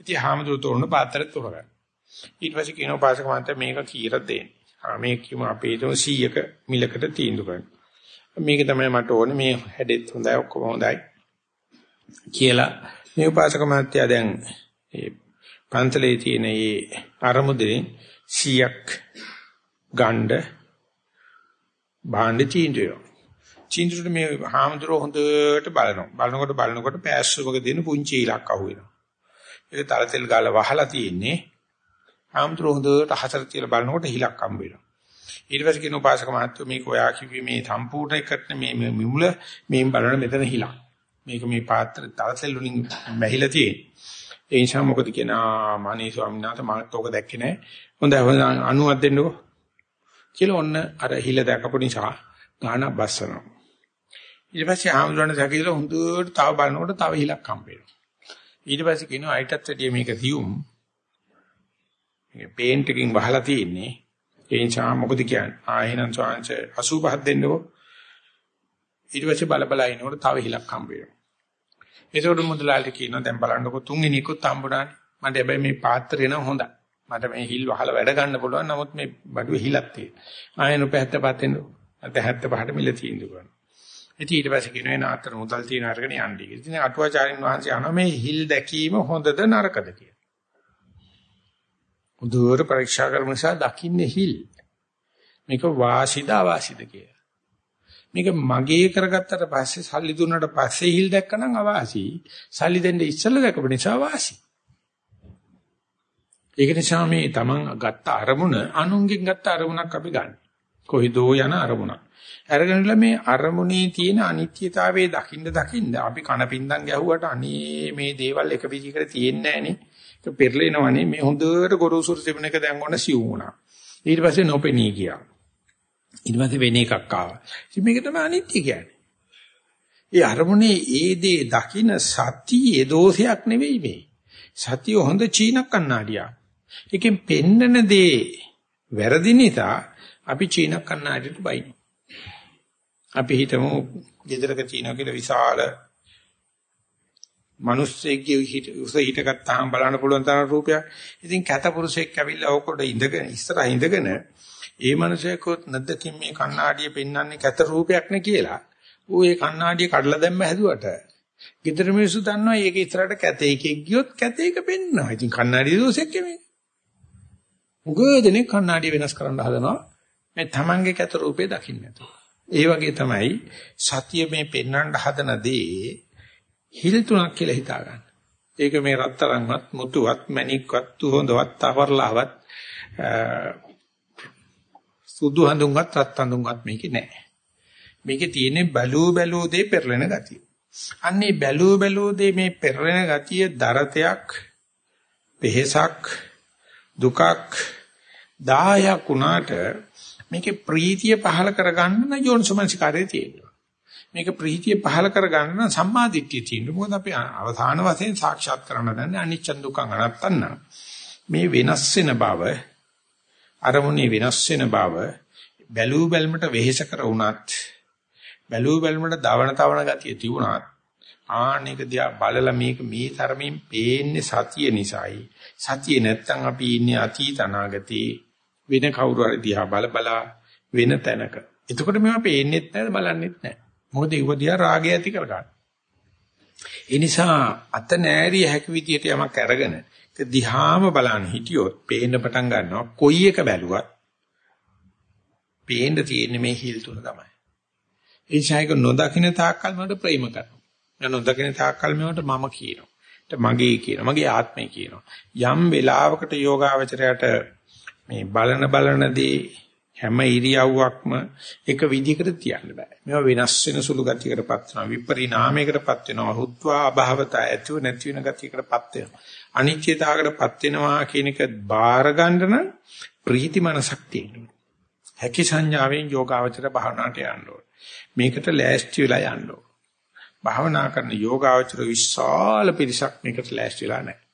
ඉතින් ආම්දුර තෝරන පාත්‍රය තෝරගන්න. ඊට පස්සේ කියනවා පාසක මන්ට මේක කීරද දෙන්නේ. ආ මේ කියමු අපේ තුන 100ක මිලකට තීන්දුව කරනවා. මේක තමයි මට ඕනේ මේ හැඩෙත් හොඳයි ඔක්කොම හොඳයි කියලා මේ උපාසක මහත්තයා දැන් ඒ පන්සලේ තියෙන මේ අරමුදෙන් 100ක් ගණ්ඩ භාණ්ඩ චීන්දුව. චීන්දුවට මේ හාමුදුරුවෝ හොඳට බලනවා. බලනකොට බලනකොට පෑස්සුවක දෙන පුංචි ඉලක්ක අහුවෙනවා. ඒක තරතෙල් ගාලා වහලා තියෙන්නේ. හාමුදුරුවෝ හොඳට හතර තියලා බලනකොට හිලක් හම්බ වෙනවා. ඊට පස්සේ කියන උපාසක මහත්තයෝ මේක ඔයා කිව්වේ මේ සම්පූර්ණ එකට මේ මුල මේන් බලන මෙතන හිලක්. මේක මේ පාත්‍ර තරතෙල් වලින් බැහිලා තියෙන්නේ. ඒ නිසා මොකද කියනවා මානේ ස්වාමීන් වහන්සේ මාත් ඕක දැක්කේ නැහැ. හොඳයි හොඳ අනුවක් දෙන්නකෝ. කියලා ඔන්න අර හිල දැකපු නිසා ගාන බස්සනවා. ඊට පස්සේ ආම්දුරණ දැකලා හොඳට තව බලනකොට තව හිලක් හම්බ වෙනවා. ඊට පස්සේ කියනවා අයිටත් වැඩිය මේක දියුම්. මේක පේන්ට් එකකින් වහලා තියෙන්නේ. ඒ නිසා මොකද කියන්නේ? ආ එහෙනම් ස්වාංශ 85ක් දෙන්නකෝ. ඊට පස්සේ බල බල ඉනකොට තව හිලක් හම්බ වෙනවා. ඒකෝට මුදලාලි කියනවා දැන් බලන්නකො තුන්වෙනි එකත් හම්බුණානේ. මට හැබැයි මේ පාත්‍රය නම් හොඳයි. මට මේ හිල් වහලා වැඩ ගන්න පුළුවන්. නමුත් මේ බඩුවේ හිලක් තියෙනවා. ආයෙ රුපියල් 75 එන්න. අත 75ට මිල තීන්දුව කරනවා. ඉතින් ඊට පස්සේ කියනවා එන අතර මුදල් තියෙන අරගෙන යන්නේ කියලා. ඉතින් අටුවාචාරින් වහන්සේ අහනවා මේ හිල් දැකීම හොඳද නරකද කියලා. උදුවර පරීක්ෂා කරන නිසා දකින්නේ හිල්. මේක වාසිද අවාසිද කියලා. මේක මගේ කරගත්තට පස්සේ සල්ලි දුන්නාට පස්සේ හිල් දැක්කනම් අවාසි. සල්ලි දෙන්න ඉස්සෙල්ලා දැකපු නිසා වාසි. ඒක නිසා මේ Taman ගත්ත අරමුණ අනුන්ගෙන් ගත්ත අරමුණක් අපි ගන්න. කොහිදෝ යන අරමුණක්. අරගෙනලා මේ අරමුණේ තියෙන අනිත්‍යතාවයේ දකින්න දකින්න අපි කන පින්දම් ගැහුවට අනේ මේ දේවල් එක විදිහකට තියෙන්නේ නැහනේ. ඒක පෙරලෙනවනේ මේ හොඳට ගොරෝසුර තිබුණ එක දැන් ඔන්න සිව් වුණා. ඊට පස්සේ නොපෙනී ගියා. ඊට පස්සේ වෙන එකක් ආවා. ඉතින් මේක තමයි අනිත්‍ය කියන්නේ. ඒ අරමුණේ ඒ දේ දකින්න සතියේ දෝෂයක් නෙවෙයි මේ. සතිය හොඳ චීන කන්නාඩියක්. ඒකෙන් පෙන්නන දේ වැරදි නිසා අපි චීන කන්නාඩියට බයින. අපි හිතමු ගෙදරක චීන කියලා විශාල මිනිස්සෙක්ගේ උස හිටගත්තාම බලන්න පුළුවන් තරම් රූපයක්. ඉතින් කැත පුරුෂයෙක් ඇවිල්ලා ඕකට ඉඳගෙන ඉස්සරහ ඉඳගෙන ඒ මිනිසෙකුත් නැද්දකින් මේ කණ්ණාඩිය පෙන්වන්නේ කැත රූපයක් නේ කියලා. ඌ ඒ කණ්ණාඩිය කඩලා දැම්ම හැදුවට ගෙදර මිනිස්සු දන්නවා මේක ඉස්සරහට කැත එකෙක් ගියොත් කැත එක පෙන්වනවා. ඉතින් කණ්ණාඩිය දෝෂයක් නෙමෙයි. උගදෙනේ කණ්ණාඩිය වෙනස් කරන්න හදනවා. මේ Tamange කැත රූපේ දකින්න නැතුව. ඒ වගේ තමයි සතිය මේ පෙන්වන්න හදන දේ හිල් තුනක් කියලා හිතා ගන්න. ඒක මේ රත්තරන්වත් මුතුවත් මණික්වත් තුහොඳවත් තවරලාවත් සුදු හඳුන්වත් රත් හඳුන්වත් මේකේ නැහැ. මේකේ තියෙන්නේ බැලූ බැලූ දේ පෙරලෙන ගතිය. අන්නේ බැලූ බැලූ දේ මේ පෙරලෙන ගතිය දරතයක්, වෙහෙසක්, දුකක්, දායක් උනාට මේකේ ප්‍රීතිය පහල කරගන්න යෝනිසමනසිකාරය තියෙනවා. මේක ප්‍රීතිය පහල කරගන්න සම්මාදිට්ඨිය තියෙනවා. මොකද අපි අවසාන වශයෙන් සාක්ෂාත් කරන්න දන්නේ අනිච්ච දුක්ඛ අනත්තන්න. මේ වෙනස් වෙන බව අරමුණේ වෙනස් වෙන බව බැලූ බැලමට වෙහෙස කර වුණත් බැලූ බැලමට දවන තවන ගතිය තිබුණත් ආනික දිහා බලලා මේක මේ තරමින් පේන්නේ සතිය නිසායි. සතිය නැත්තම් අපි ඉන්නේ අතීත අනාගතේ වෙන කවුරු හරි දිහා බල බලා වෙන තැනක. එතකොට මේවා පේන්නෙත් නැහැ බලන්නෙත් නැහැ. මොකද ඒව දිහා රාගය ඇති කරගන්න. ඒ නිසා අත නෑරිය හැකි විදියට යමක් අරගෙන දිහාම බලන්න හිටියොත් පේන්න පටන් ගන්නවා කොයි එක බැලුවත් පේන්න තියෙන්නේ මේ හිල් තුන තමයි. ඒ ඡායක නොදකින්න තාක්කල් මට ප්‍රේම කරනවා. නොදකින්න තාක්කල් මේවට මම කියනවා. මගේ කියනවා. මගේ ආත්මය කියනවා. යම් වෙලාවකට යෝගාවචරයට මේ බලන බලනදී හැම ඉරියව්වක්ම එක විදිහකට තියන්න බෑ. මේවා වෙනස් වෙන සුළු ගතියකටපත් වෙනවා. විපරිණාමයකටපත් වෙනවා. හුත්වා අභාවත ඇතුව නැති වෙන ගතියකටපත් වෙනවා. අනිත්‍යතාවකටපත් වෙනවා කියන එක බාර ගන්න නම් ප්‍රීති මනසක් තියෙනවා. හැකි සංඥාවෙන් යෝගාවචර භාවනාවට යන්න ඕනේ. මේකට ලෑස්ති වෙලා යන්න ඕනේ. භාවනා කරන යෝගාවචර විශාල පිරිසක් මේකට ලෑස්ති වෙලා නැහැ.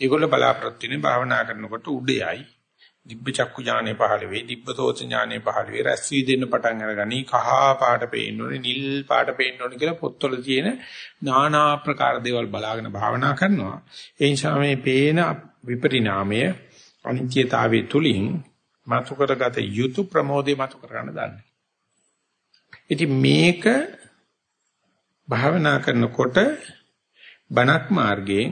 ඒගොල්ලෝ බලාපොරොත්තු වෙන්නේ භාවනා කරනකොට උඩයයි දිබ්බ චක්කු ඥානෙ පහළ වේ දිබ්බ සෝත ඥානෙ පහළ වේ රැස් වී දෙන්න පටන් අරගනි කහ පාට පේන්න ඕනේ නිල් පාට පේන්න ඕනේ කියලා පොත්වල තියෙන নানা ආකාර දේවල් බලාගෙන භාවනා කරනවා. ඒ නිසා මේ පේන විපරිණාමය අනිත්‍යතාවයේ තුලින් මතු කරගත යුතු ප්‍රමෝදේ මතු කරගන්න දන්නේ. ඉතින් මේක භාවනා කරනකොට බණක් මාර්ගයෙන්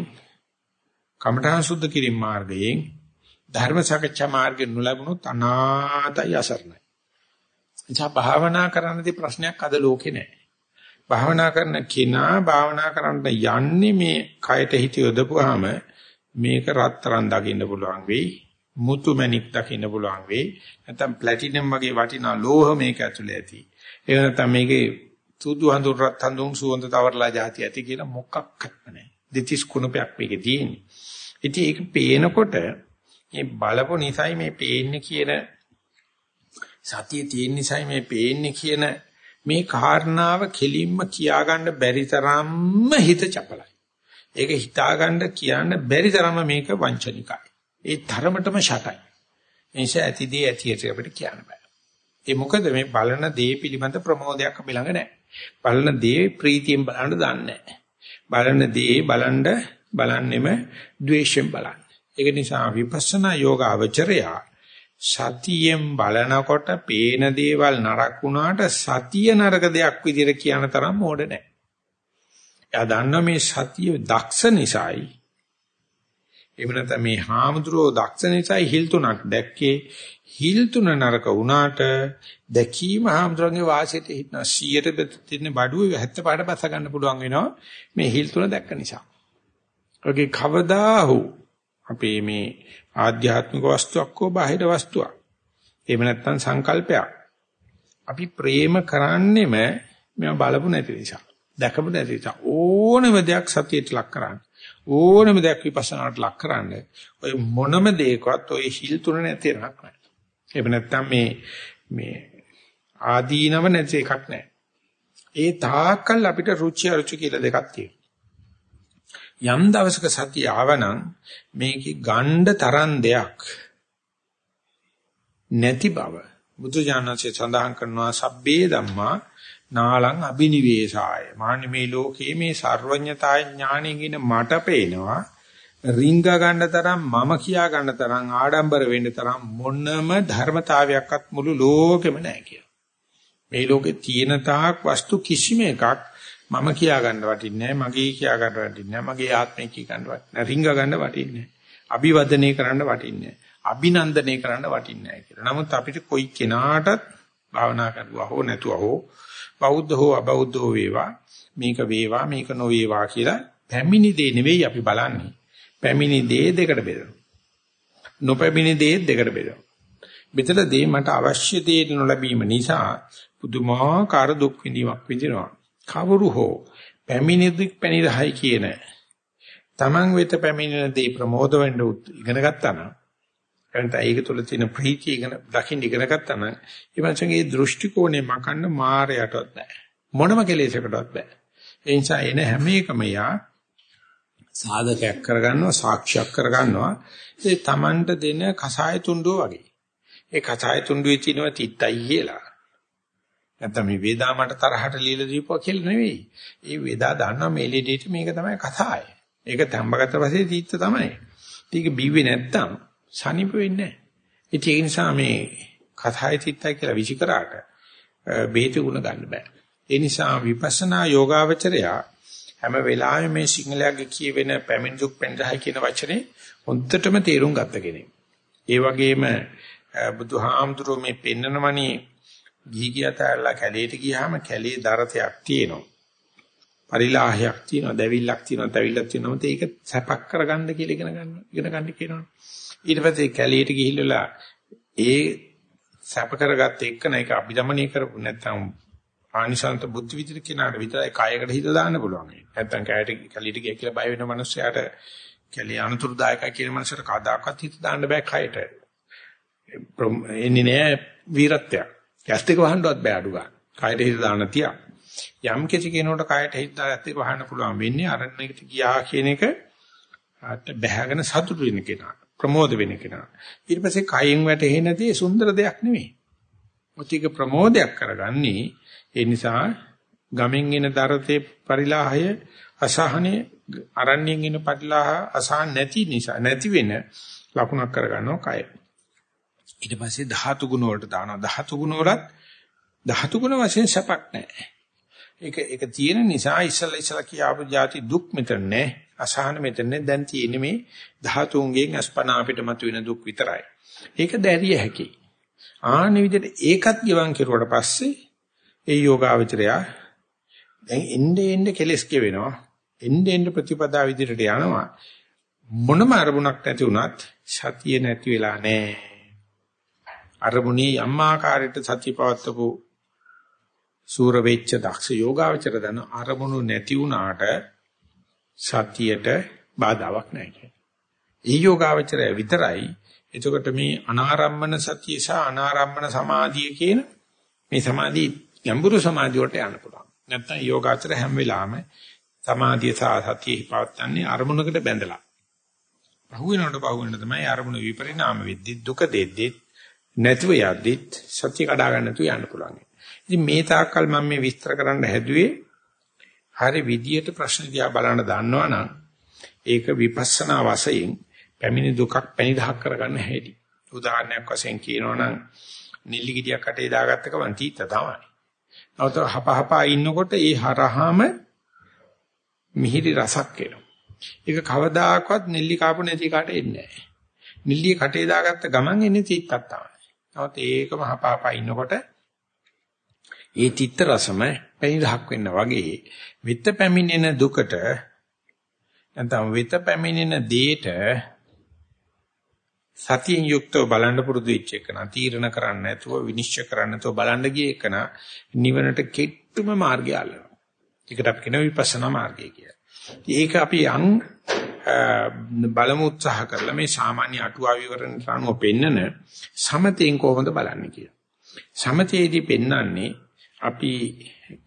කමඨාන් සුද්ධ කිරීම මාර්ගයෙන් ධර්ම සාකච්ඡා මාර්ගෙ නොලැබුණොත් අනාතයි අසරණයි. එචා භාවනා කරන්නදී ප්‍රශ්නයක් අද ලෝකේ නැහැ. භාවනා කරන කෙනා භාවනා කරන්න යන්නේ මේ කයට හිත යොදපුවාම මේක රත්තරන් දකින්න පුළුවන් වෙයි. මුතු මැණික් දකින්න පුළුවන් වෙයි. නැත්නම් ප්ලැටිනම් වගේ වටිනා ලෝහ මේක ඇතුලේ ඇති. ඒ නැත්නම් මේකේ සුදු හඳුන් රත් හඳුන් සුවඳ තවරලා જાති ඇති කියලා මොකක්වත් නැහැ. දෙතිස් කුණපයක් මේකේ තියෙන්නේ. ඉතින් ඒක පේනකොට මේ බලපො නිසයි මේ පේන්නේ කියන සතිය තියෙන නිසයි මේ පේන්නේ කියන මේ කාරණාව කෙලින්ම කියාගන්න බැරි තරම්ම හිත චපලයි. ඒක හිතාගන්න කියන්න බැරි තරම මේක වංචනිකයි. ඒ තරමටම ෂටයි. ඒ නිසා ඇතිදී ඇති ඇති අපිට කියන්න බෑ. ඒ මොකද මේ බලන දේ පිළිබඳ ප්‍රමෝදයක් අපි ළඟ නැහැ. බලන දේ ප්‍රීතියෙන් බලන්න දන්නේ නැහැ. බලන දේ බලන්න බලන්නෙම ද්වේෂයෙන් බලන්න. ඒක නිසා විපස්සනා යෝග අවචරය සතියෙන් බලනකොට පේන දේවල් නරක වුණාට සතිය නරක දෙයක් විදිහට කියන තරම් මෝඩ නැහැ. එයා දන්නා මේ සතිය දක්ෂ නිසායි එහෙම නැත්නම් මේ හාමුදුරුවෝ දක්ෂ නිසායි හිල් තුනක් දැක්කේ හිල් තුන නරක වුණාට දැකීම හාමුදුරන්ගේ වාසියට හිටන 100ට තියෙන බඩුවේ 75ට බස ගන්න පුළුවන් වෙනවා මේ හිල් තුන දැක්ක නිසා. ඔගේ කවදා හෝ අපේ මේ ආධ්‍යාත්මික වස්තුවක් හෝ බාහිර වස්තුවක්. එහෙම නැත්නම් සංකල්පයක්. අපි ප්‍රේම කරන්නේම මේව බලපු නැති නිසා. දැකපු නැති නිසා ඕනම දෙයක් සතියට ලක් කරන්න. ඕනම දෙයක් විපස්සනාට ලක් කරන්න ඔය මොනම දෙයකවත් ඔය හිල් තුන නැති එකක් නැහැ. එහෙම නැත්නම් මේ මේ ආදීනව නැති එකක් නැහැ. ඒ තාකල් අපිට රුචි අරුචි කියලා දෙකක් තියෙනවා. යම් දවසක සතිය ආවනම් මේකේ ගණ්ඩ තරම් දෙයක් නැති බව බුදු ජානසයේ සඳහන් කරනවා සබ්බේ ධම්මා නාලං අබිනිවේෂාය මානි මේ ලෝකයේ මේ සර්වඥතාය ඥාණයෙන් මට පේනවා රිංග ගන්න තරම් මම කියා ගන්න තරම් ආඩම්බර වෙන්න තරම් මොනම ධර්මතාවයක්වත් මුළු ලෝකෙම නැහැ කියලා. මේ ලෝකේ තියෙන තාක් වස්තු කිසිම එකක් මම කියා ගන්න වටින්නේ නැහැ, මගේ කියා ගන්න වටින්නේ නැහැ, මගේ ආත්මය කියා ගන්න වටින්නේ නැහැ, රිංග ගන්න වටින්නේ නැහැ. අභිවදනය කරන්න වටින්නේ නැහැ. අභිනන්දනය කරන්න වටින්නේ නැහැ කියලා. නමුත් අපිට කොයි කෙනාටත් භාවනා කරුවා හෝ නැතුව හෝ බෞද්ධ හෝ අබෞද්ධ හෝ වේවා මේක වේවා මේක නොවේවා කියලා පැමිණි දේ නෙවෙයි අපි බලන්නේ. පැමිණි දේ දෙකට බෙදනවා. නොපැමිණි දේ දෙකට බෙදනවා. මෙතන දේ මට අවශ්‍ය දේ නොලැබීම නිසා පුදුමාකාර දුක් විඳීමක් විඳිනවා. කවුරු හෝ පැමිණි දුක් පැනිරහයි කියන තමන් වෙත පැමිණෙන දේ ප්‍රමෝද වෙන්න ඉගෙන ගත්තා නම් එතන ඒක තුළ තියෙන ප්‍රීතිය ඉගෙන දකින්න ඉගෙන ගත්තා නම් ඒ මනසගේ දෘෂ්ටි කෝණය මකන්න මායයටවත් බෑ. මොනම කෙලෙසකටවත් බෑ. ඒ නිසා එන හැම එකම යා සාධකයක් කරගන්නවා සාක්ෂියක් කරගන්නවා. ඒ Tamanට දෙන කසාය තුණ්ඩුව වගේ. ඒ කසාය තුණ්ඩුවේ තියෙනවා තිත්තයි කියලා. නැත්නම් මේ වේදා මට තරහට লীලා දීපුවා කියලා නෙවෙයි. ඒ වේදා දන්නා මේ ලෙඩේට මේක තමයි කතාය. ඒක තඹගත පස්සේ තීත්ත තමයි. ඒක බිව්වේ නැත්තම් සනීප වෙන්නේ නැහැ. ඒ නිසා මේ කතාය තිත්තයි කියලා විචිකරාට බේත ගුණ ගන්න බෑ. ඒ නිසා විපස්සනා යෝගාවචරයා හැම වෙලාවෙම මේ සිංහලයේ කියවෙන පැමිණ දුක් පෙන්දහයි කියන වචනේ හොඳටම තේරුම් ගත්ත කෙනෙක්. ඒ වගේම බුදුහාමුදුරුවෝ මේ පෙන්නනමනේ ගිහි ගියතල්ලා කැලේට ගියාම කැලේ දරතයක් තියෙනවා. පරිලාහයක් තියෙනවා, දැවිල්ලක් තියෙනවා, තැවිල්ලක් තියෙනවා. මත ඒක සැපක් කරගන්න කියලා ඉගෙන ගන්න. ඉගෙන ගන්න කියනවා. ඊට පස්සේ කැලේට ගිහිල්ලා ඒ සැප කරගත්ත එක්කන ඒක අභිදමනය කරපු නැත්නම් ආනිසන්ත බුද්ධ විදිහට කෙනාට විතරයි කායයකට හිත දාන්න පුළුවන්. නැත්නම් කැලේට කැලේට ගිය කියලා බය වෙන මනුස්සයාට කැලේ අනුතුරුදායකයි කියන මනුස්සයට කවදාකවත් හිත දාන්න බෑ කයට. එන්නේ නෑ වීරත්වයක්. ඇස් දෙක වහන්නවත් බෑ අඩු ගන්න. කයට හිත දාන්න තියා. යම් කිසි කෙනෙකුට කයට හිත දාලා ඇස් දෙක වහන්න පුළුවන් වෙන්නේ අරණයකට ගියා කියන එක අට බැහැගෙන සතුටු වෙන කෙනා. ප්‍රමෝද වෙන කෙනා. ඊට පස්සේ කයින් වැටෙනදී සුන්දර දෙයක් නෙමෙයි. මොතික ප්‍රමෝදයක් කරගන්නේ ඒ නිසා ගමෙන් එන දරතේ පරිලාහය අසහනේ අරණ්‍යයෙන් එන පරිලාහ අසහන නැති නිසා නැති වෙන ලකුණක් කරගන්නවා කය. ඊට පස්සේ ධාතු ගුණ වලට දානවා. ධාතු ගුණ වලත් ධාතු ගුණ වශයෙන් සැපක් නැහැ. ඒක ඒක තියෙන නිසා ඉස්සලා ඉස්සලා කියාපු જાති දුක් මෙතන නැහැ. අසහන මෙතන නැහැ. දැන් තියෙන්නේ මේ ධාතුන්ගෙන් අස්පනා අපිට මතුවෙන දුක් විතරයි. ඒක දැරිය හැකියි. ආනෙ විදිහට ඒකත් ගිවන් කෙරුවට පස්සේ ඒ යෝගාවචරයා දැන් එnde එnde කෙලස් කෙවෙනවා. එnde එnde ප්‍රතිපදා විදිහට යනවා. මොනම අරමුණක් නැති වුණත් සතිය නැති වෙලා නැහැ. අරමුණේ යම් ආකාරයකට සත්‍ය පවත්වපු සූර වෙච්ච දක්ෂ යෝගාවචර දන අරමුණු නැති වුණාට සතියට බාධාවක් නැහැ කියන්නේ. ඒ යෝගාවචරය විතරයි එතකොට මේ අනාරම්මන සතිය සහ අනාරම්මන සමාධිය කියන මේ සමාධි ගැඹුරු සමාධිය වලට යන්න පුළුවන්. නැත්නම් යෝගාචර හැම වෙලාවෙම සමාධිය සහ සතිය පවත්න්නේ අරමුණකට බැඳලා. පහුවෙනකොට පහුවෙනකොට තමයි අරමුණ විපරිණාම වෙද්දි දුක දෙද්දි නැතුව යද්දිත් සත්‍ය කඩා ගන්න තු යන්න පුළුවන්. ඉතින් මේ තාක්කල් මම මේ විස්තර කරන්න හැදුවේ හරි විදියට ප්‍රශ්න දිහා බලන්න දන්නවනම් ඒක විපස්සනා වශයෙන් පැමිණි දුකක් පැනිදහක් කරගන්න හැටි. උදාහරණයක් වශයෙන් කියනවනම් නිල්ලි ගෙඩියක් අටේ දාගත්ත ගමන් තීත තමයි. නවත හපහපා ඉන්නකොට ඒ හරහාම මිහිරි රසක් එනවා. ඒක කවදාකවත් නිල්ලි කාපු නැති කාට එන්නේ නැහැ. නිල්ලිය කටේ දාගත්ත ගමන් එන්නේ තීත්තක් තමයි. නමුත් ඒකම හපාපා ඉන්නකොට ඒ තිත්ත රසම පැණිදහක් වෙන්න වගේ විත පැමිණෙන දුකට නැත්නම් විත පැමිණෙන දේට සතියෙන් යුක්තව බලන්න පුරුදු වෙච්ච එක නා තීරණ කරන්න නැතුව විනිශ්චය කරන්න නැතුව බලන්න ගිය එක නා නිවනට කෙට්ටුම මාර්ගය අල්ලනවා. ඒකට අපි කියන විපස්සනා මාර්ගය කියලා. ඒක අපි යම් බලමු උත්සාහ කරලා මේ සාමාන්‍ය අටුවා විවරණට අනුව පෙන්නන සමතෙන් කොහොමද බලන්නේ කියලා. සමතේදී පෙන්වන්නේ අපි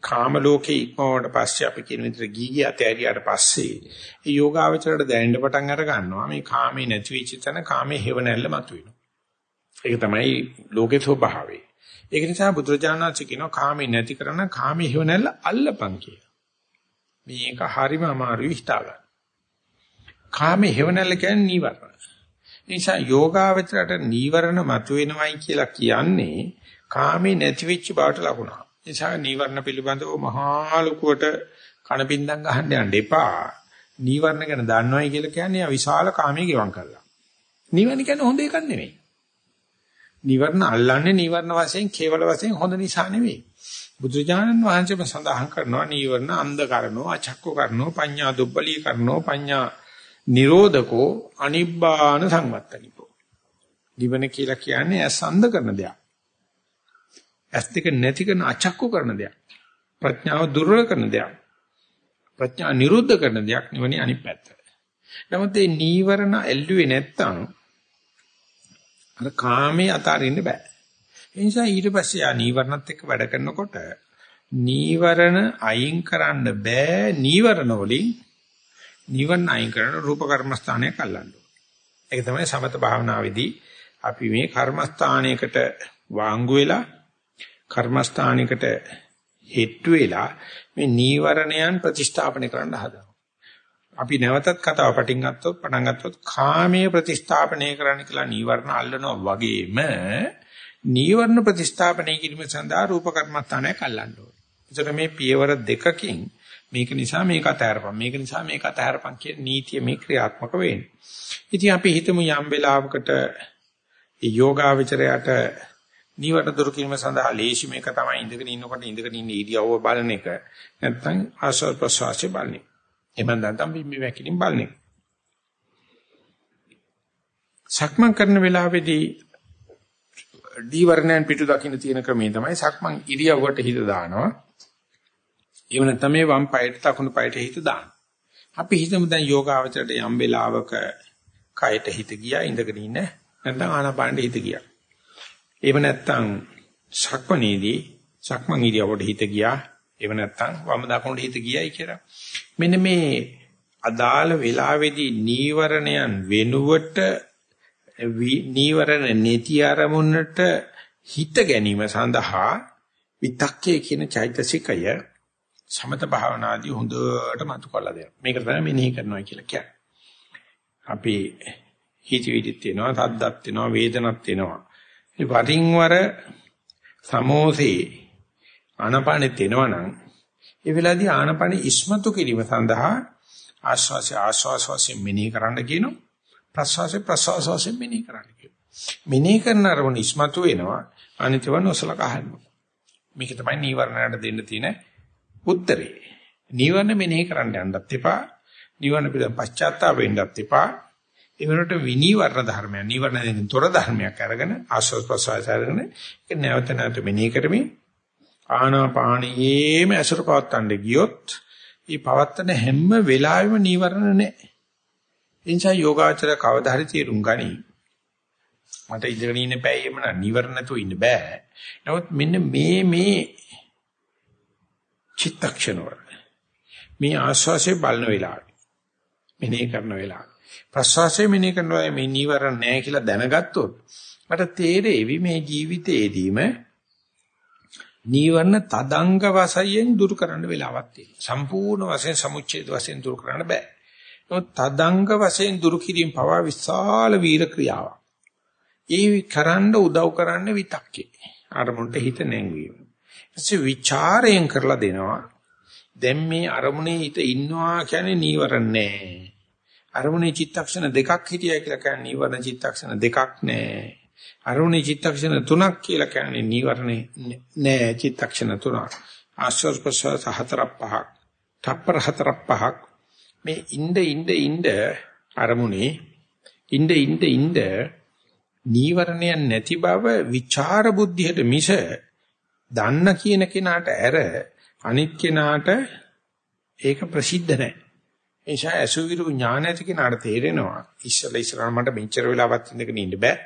කාම ලෝකේ ඉක්මවට පස්සේ අපි කියන විදිහට ගීගිය ඇතෑරියාට පස්සේ ඒ යෝගාවචරයට දැනෙන්න පටන් අර ගන්නවා මේ කාමේ නැති වෙච්ච තැන කාමේ හේවණැල්ල මතුවෙනවා. ඒක තමයි ලෝකේ ස්වභාවය. ඒක නිසා බුදුරජාණන් වහන්සේ කියනවා කාමේ නැති කරන කාමේ හේවණැල්ල අල්ලපන් කියලා. මේක හරිම අමාරුයි හිතා ගන්න. කාමේ හේවණල්ල කියන්නේ නීවරණ. නිසා යෝගාවචරයට නීවරණ මතුවෙනවයි කියලා කියන්නේ කාමේ නැති වෙච්ච බවට ලකුණක්. නිසා නීවරණ පිළිබඳව මහා ලුකුවට කණපින්දම් ගහන්න යන්න එපා. නීවරණ ගැන දන්නවයි කියලා කියන්නේ විශාල කාමයේ ගෙවම් කරලා. නීවරණ කියන්නේ හොඳ එකක් නෙමෙයි. නීවරණ අල්ලන්නේ නීවරණ වශයෙන් කේවල වශයෙන් හොඳ නිසා නෙමෙයි. බුදුජානන් වහන්සේම සඳහන් කරනවා නීවරණ අන්ධ කරනෝ අචක්ක කරනෝ පඤ්ඤා දුබ්බලී කරනෝ පඤ්ඤා නිරෝධකෝ අනිබ්බාන සංවත්තනිකෝ. නිවන කියලා කියන්නේ ඇස් අන්ධ කරන දෙයක්. ඇස් දෙක නැති කරන අචක්කු කරන දෙයක්. ප්‍රඥාව දුර්වල කරන දෙයක්. ප්‍රඥා නිරුද්ධ කරන දෙයක් නිවනේ අනිත් පැත්ත. නමුත් මේ නීවරණ එල්ලුවේ නැත්තම් අර කාමයේ අතාරින්න බෑ. ඒ නිසා ඊට පස්සේ ආ නීවරණත් එක්ක වැඩ කරනකොට නීවරණ අයින් කරන්න බෑ නීවරණ වලින් නිවන අයින් කරන රූප කර්මස්ථානයක් අල්ලන්න ඒක තමයි සමත භාවනාවේදී අපි මේ කර්මස්ථානයකට වාංගු වෙලා කර්මස්ථානයකට හෙට්ටු වෙලා මේ නීවරණයන් ප්‍රතිස්ථාපනය කරන්න හදනවා. අපි නැවතත් කතාව පටින් ගත්තොත් පටන් ගත්තොත් කාමයේ ප්‍රතිස්ථාපනය කරන්න කියලා නීවරණ අල්ලනවා වගේම නීවරණ ප්‍රතිස්ථාපනය කිරීම සඳහා රූප කර්මස්ථානයක් අල්ලන්න ඕනේ. ඒතර මේ පියවර දෙකකින් මේක නිසා මේක අතහැරපන් මේක නිසා මේක අතහැරපන් කියන නීතිය මේ ක්‍රියාත්මක වෙන්නේ. ඉතින් අපි හිතමු යම් වෙලාවකට යෝගාවචරයට නීවරණ දුරු කිරීම සඳහා ලේසි මේක තමයි ඉඳගෙන ඉන්නකොට ඉඳගෙන ඉන්න ඉරියව්ව බලන එක. නැත්නම් ආශ්වාස ප්‍රශ්වාසය බලන එක. එහෙම නැත්නම් බිම්බි වැකිලින් බලන එක. සක්මන් කරන වෙලාවේදී දීවරණයන් පිටු දකින්න තියෙන ක්‍රමය තමයි සක්මන් ඉරියව්වට හිත දානවා. ඒව නැත්නම් මේ වම් පායට දකුණු පායට හිත දාන්න. අපි හිතමු දැන් යෝගාවචරයට යම් වෙලාවක කයට හිත ගියා ඉඳගෙන ඉන්න නැත්නම් ආනාපානෙ හිත ගියා. ඒව නැත්නම් සක්මණේදී සක්මන් ඉරියවට හිත ගියා. ඒව නැත්නම් වම් දකුණට හිත ගියයි කියලා. මෙන්න මේ අදාළ වෙලාවේදී නීවරණයන් වෙනුවට නීවරණ නැති අරමුණට හිත ගැනීම සඳහා විතක්කේ කියන චෛතසිකය සමත භාවනාදී හොඳට මතු කරලා දෙනවා. මේක තමයි මෙනෙහි කරනවා කියලා කියන්නේ. අපි හිතවිලිත් වෙනවා, සද්දත් වෙනවා, වේදනත් වෙනවා. මේ වරින් වර සමෝසේ ආනපානෙත් වෙනවනම් ඒ වෙලාවේදී ආනපානෙ ඉස්මතු කිරීම සඳහා ආශ්වාසය ආශ්වාස වශයෙන් මෙනෙහි කරන්න කියනවා. ප්‍රශ්වාසය ප්‍රශ්වාස වශයෙන් මෙනෙහි කරන්න කියනවා. මෙනෙහි කරන අරමුණ ඉස්මතු වෙනවා. අනිතව නොසලකා හරිනවා. මේක තමයි නීවරණයට දෙන්න තියෙන උත්තරේ. නිවන මෙනෙහි කරන්න යන්නත් එපා. නිවන පිළිබඳ පශ්චාත්තාප වෙන්නත් එපා. ඒ වෙනකොට විනීවරණ ධර්මයක්, නිවරණයෙන් තොර ධර්මයක් අරගෙන ආස්වාද ප්‍රසවාස අරගෙන ඒක නැවත නැවත මෙනෙහි කරමින් ආනාපානියේම අසුර පවත්තන්න ගියොත් මේ පවත්තන හැම වෙලාවෙම නිවරණ නැහැ. එනිසා යෝගාචර කවදා හරි තීරුම් ගනි. මට ඉඳගෙන ඉන්න බෑ එහෙම නම් නිවරණ නැතුව ඉන්න බෑ. නමුත් මෙන්න මේ මේ චිත්තක්ෂණ වල මේ ආස්වාසිය බලන වෙලාවේ මෙනෙහි කරන වෙලාවේ. ප්‍රසවාසය මෙනෙහි කරන වෙලාවේ මේ නීවරණ නැහැ කියලා දැනගත්තොත් මට තේරෙවි මේ ජීවිතේදීම නීවරණ තදංග වශයෙන් දුරු කරන්න වෙලාවක් තියෙනවා. සම්පූර්ණ වශයෙන් සමුච්ඡේද වශයෙන් දුරු කරන්න බෑ. නමුත් තදංග වශයෙන් දුරු කිරීම පවා විශාල වීර ක්‍රියාවක්. ඒ කරන්න උදව් කරන්නේ විතක්කේ. අරමුණට හිත නැංවීම. ඊටසේ ਵਿਚාරයෙන් කරලා දෙනවා. දැන් මේ අරමුණේ හිත ඉන්නවා කියන්නේ නීවරණ නෑ. අරමුණේ චිත්තක්ෂණ දෙකක් හිටියයි කියලා කියන්නේ නීවරණ චිත්තක්ෂණ දෙකක් නෑ. අරමුණේ චිත්තක්ෂණ තුනක් කියලා කියන්නේ නීවරණ නෑ චිත්තක්ෂණ තුනක්. ආශ්වාස ප්‍රශ්වාස හතරක් පහක්. තප්පර හතරක් පහක්. මේ ඉnde ඉnde ඉnde අරමුණේ ඉnde ඉnde ඉnde නීවරණයක් නැති බව විචාර බුද්ධියට මිස දන්න කියන කෙනාට ඇර අනිත් කෙනාට ඒක ප්‍රසිද්ධ නැහැ. එනිසා අසුවිරු ඥාන ඇති කෙනාට තේරෙනවා ඉස්සලා ඉස්සරහ මට මෙච්චර වෙලාවක් ඉඳගෙන ඉන්න බෑ.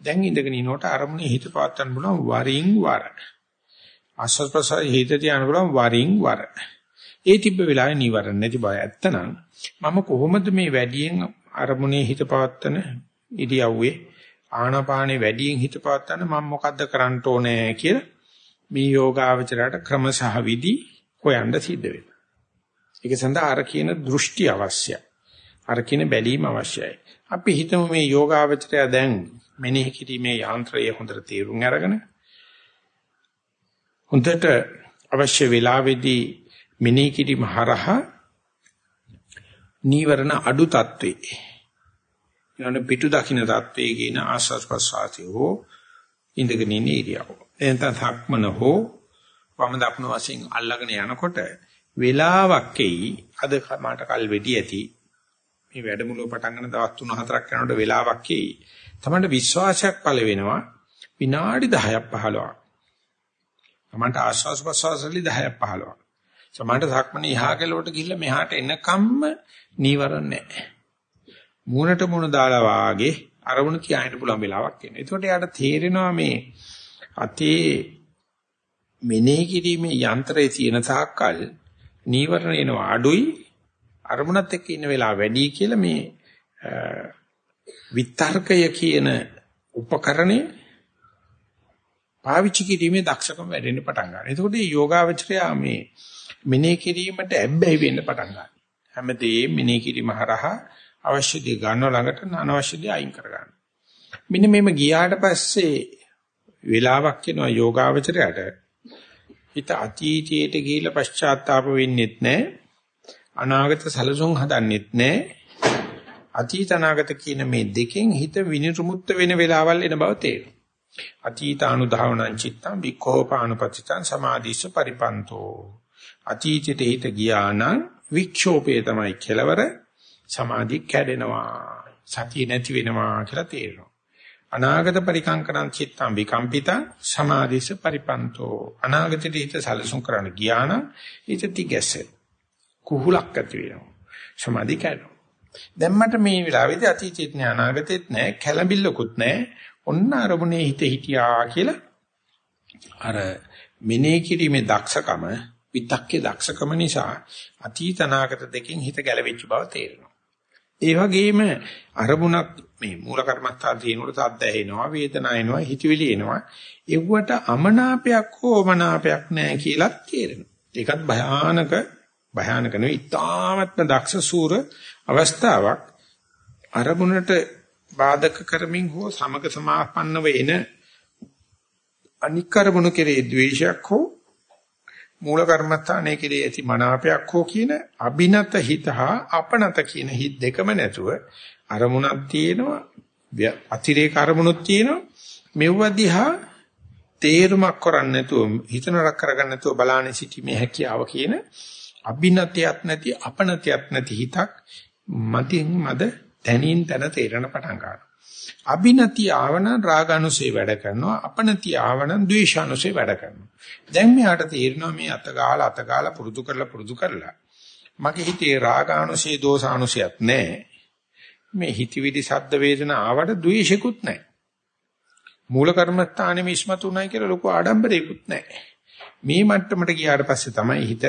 දැන් ඉඳගෙන ඉනකොට අරමුණේ හිත පවත්වන්න පුළුවන් වරින් වර. ආස්වාද ප්‍රසාර හිත තියන්න පුළුවන් වරින් වර. ඒ තිබ්බ වෙලාවේ නිවරණ නැති බව ඇත්තනම් මම කොහොමද මේ වැඩියෙන් අරමුණේ හිත පවත්වන ඉරියව්වේ ආනාපානේ වැඩියෙන් හිත පවත්වන්න මම මොකද්ද කරන්න ඕනේ කියලා මේ යෝගාවචරයට ක්‍රම සහ විදි හොයන්න සිද්ධ වෙනවා. ඒක සඳහා අර කියන දෘෂ්ටි අවශ්‍යයි. අර කියන බැලීම අවශ්‍යයි. අපි හිතමු මේ යෝගාවචරය දැන් මෙනෙහි කිරීමේ යාන්ත්‍රය හොඳට තේරුම් අරගෙන හොඳට අවශ්‍ය වෙලාවේදී මෙනෙහි කිරීම හරහා නීවරණ අඩු තත්වේ ඊළඟ පිටු දකින්න තත්වේ කියන ආස්වාද ප්‍රසආතිය හෝ ඉඳගෙන ඉන්න ඉරියව. එතන ධක්මන හෝ වම දක්න වශයෙන් අල්ලගෙන යනකොට වෙලාවක් එයි අද මට කල් වෙඩි ඇති මේ වැඩමුළුව පටන් ගන්න දවස් 3-4ක් යනකොට වෙලාවක් එයි. තමයි විශ්වාසයක් පළ වෙනවා විනාඩි 10ක් 15ක්. තමන්ට ආස්වාස් ප්‍රසවාසලි 10ක් 15ක්. සමහරට සක්මණේ එහා කෙලවට ගිහිල්ලා මෙහාට එනකම්ම නීවරණ නැහැ. මූණට මූණ දාලා වාගේ අරමුණ තියාගෙන පුළුවන් වෙලාවක් එනවා. එතකොට යාට තේරෙනවා මේ අතේ මෙනෙහි කිරීමේ යන්ත්‍රයේ තියෙන තාක්කල් නීවරණ එනවා අඩුයි අරමුණත් එක්ක ඉන්න වෙලාව වැඩි කියලා මේ විතර්කය කියන උපකරණය පාවිච්චි කිරීමේ දක්ෂකම වැඩෙන්න පටන් ගන්නවා. එතකොට මේ යෝගාවචරය මේ මෙනෙහි කිරීමට ඇබ්බැහි වෙන්න පටන් ගන්නවා. හැමදේම මෙනෙහි කිරීම හරහා අවශ්‍ය දේ ගන්නව ළඟට අනවශ්‍ය දේ අයින් කර ගන්න. මෙන්න මේම ගියාට පස්සේ වෙලාවක් එනවා යෝගාවචරයට හිත අතීතයට ගිහිලා පශ්චාත්තාප වෙන්නෙත් නැහැ. අනාගත සැලසුම් හදන්නෙත් නැහැ. අතීත අනාගත කියන මේ දෙකෙන් හිත විනිර්මුක්ත වෙන වෙලාවල් එන බව තේරෙනවා. අතීතානුධාවනං චිත්තං වික්ඛෝපානුපතිතං සමාධිස්ස පරිපන්තෝ. අතීතයට හිත ගියා නම් වික්ෂෝපේ තමයි කෙලවර සමාධිය කැඩෙනවා. සතිය නැති වෙනවා කියලා තේරෙනවා. අනාගත පරිකංකරං චිත්තං විකම්පිතං සමාධිස පරිපන්තෝ. අනාගතයට හිත සැලසුම් කරන්න ගියා නම් හිත තිගැසෙ කුහුලක් ඇති වෙනවා. සමාධි කැඩෙනවා. දැන් මට මේ වෙලාවේදී අතීතෙත් නෑ අනාගතෙත් නෑ කැළඹිල්ලකුත් නෑ. ඔන්න අරමුණේ හිත හිටියා කියලා අර මෙනේ කිරීමේ දක්ෂකම විතක්කේ දක්ෂකම නිසා අතීත අනාගත දෙකෙන් හිත ගැලවෙච්ච බව තේරෙනවා. ඒ වගේම අරමුණක් මේ මූල කර්මස්ථාන තියෙනකොට සද්ද ඇහෙනවා වේදනා එනවා හිතවිලි එනවා. ඒවට අමනාපයක් හෝ මනාපයක් නැහැ කියලා තේරෙනවා. ඒකත් භයානක භයානක නෙවෙයි ඉතාමත්ම දක්ෂ සූර අවස්ථාවක්. අරමුණට බාධක කරමින් හෝ සමග සමාපන්නව එන අනික්කරමුණු කෙරේ ද්වේෂයක් හෝ මූල කර්මස්ථානයේ කෙරේ ඇති මනාපයක් හෝ කියන අබිනත හිත හා අපනත කියන හිත් දෙකම නැතුව අරමුණක් තියෙනවා අතිරේක අරමුණුත් තියෙනවා මෙව්ව දිහා තේරුමක් කරන්නේ නැතුව හිතනරක් කරගන්න නැතුව බලාගෙන සිටීමේ හැකියාව කියන අභිනතයක් නැති අපනතයක් නැති හිතක් මතින් මද තනින් තන තේරෙන පටන් ගන්නවා. අභිනතිය ආවන රාගානුසේ වැඩ කරනවා අපනතිය ආවන ද්වේෂානුසේ වැඩ කරනවා. දැන් මෙයාට තේරෙනවා මේ අතගාලා අතගාලා පුරුදු කරලා පුරුදු කරලා මගේ හිතේ රාගානුසේ දෝසානුසයක් නැහැ. මේ හිතවිලි ශබ්ද වේදනා ආවට ද්වේෂිකුත් නැහැ. මූල කර්මස්ථානෙම ඉස්මතුණයි කියලා ලොකු ආඩම්බරයකුත් නැහැ. මේ මට්ටමට ගියාට පස්සේ තමයි හිත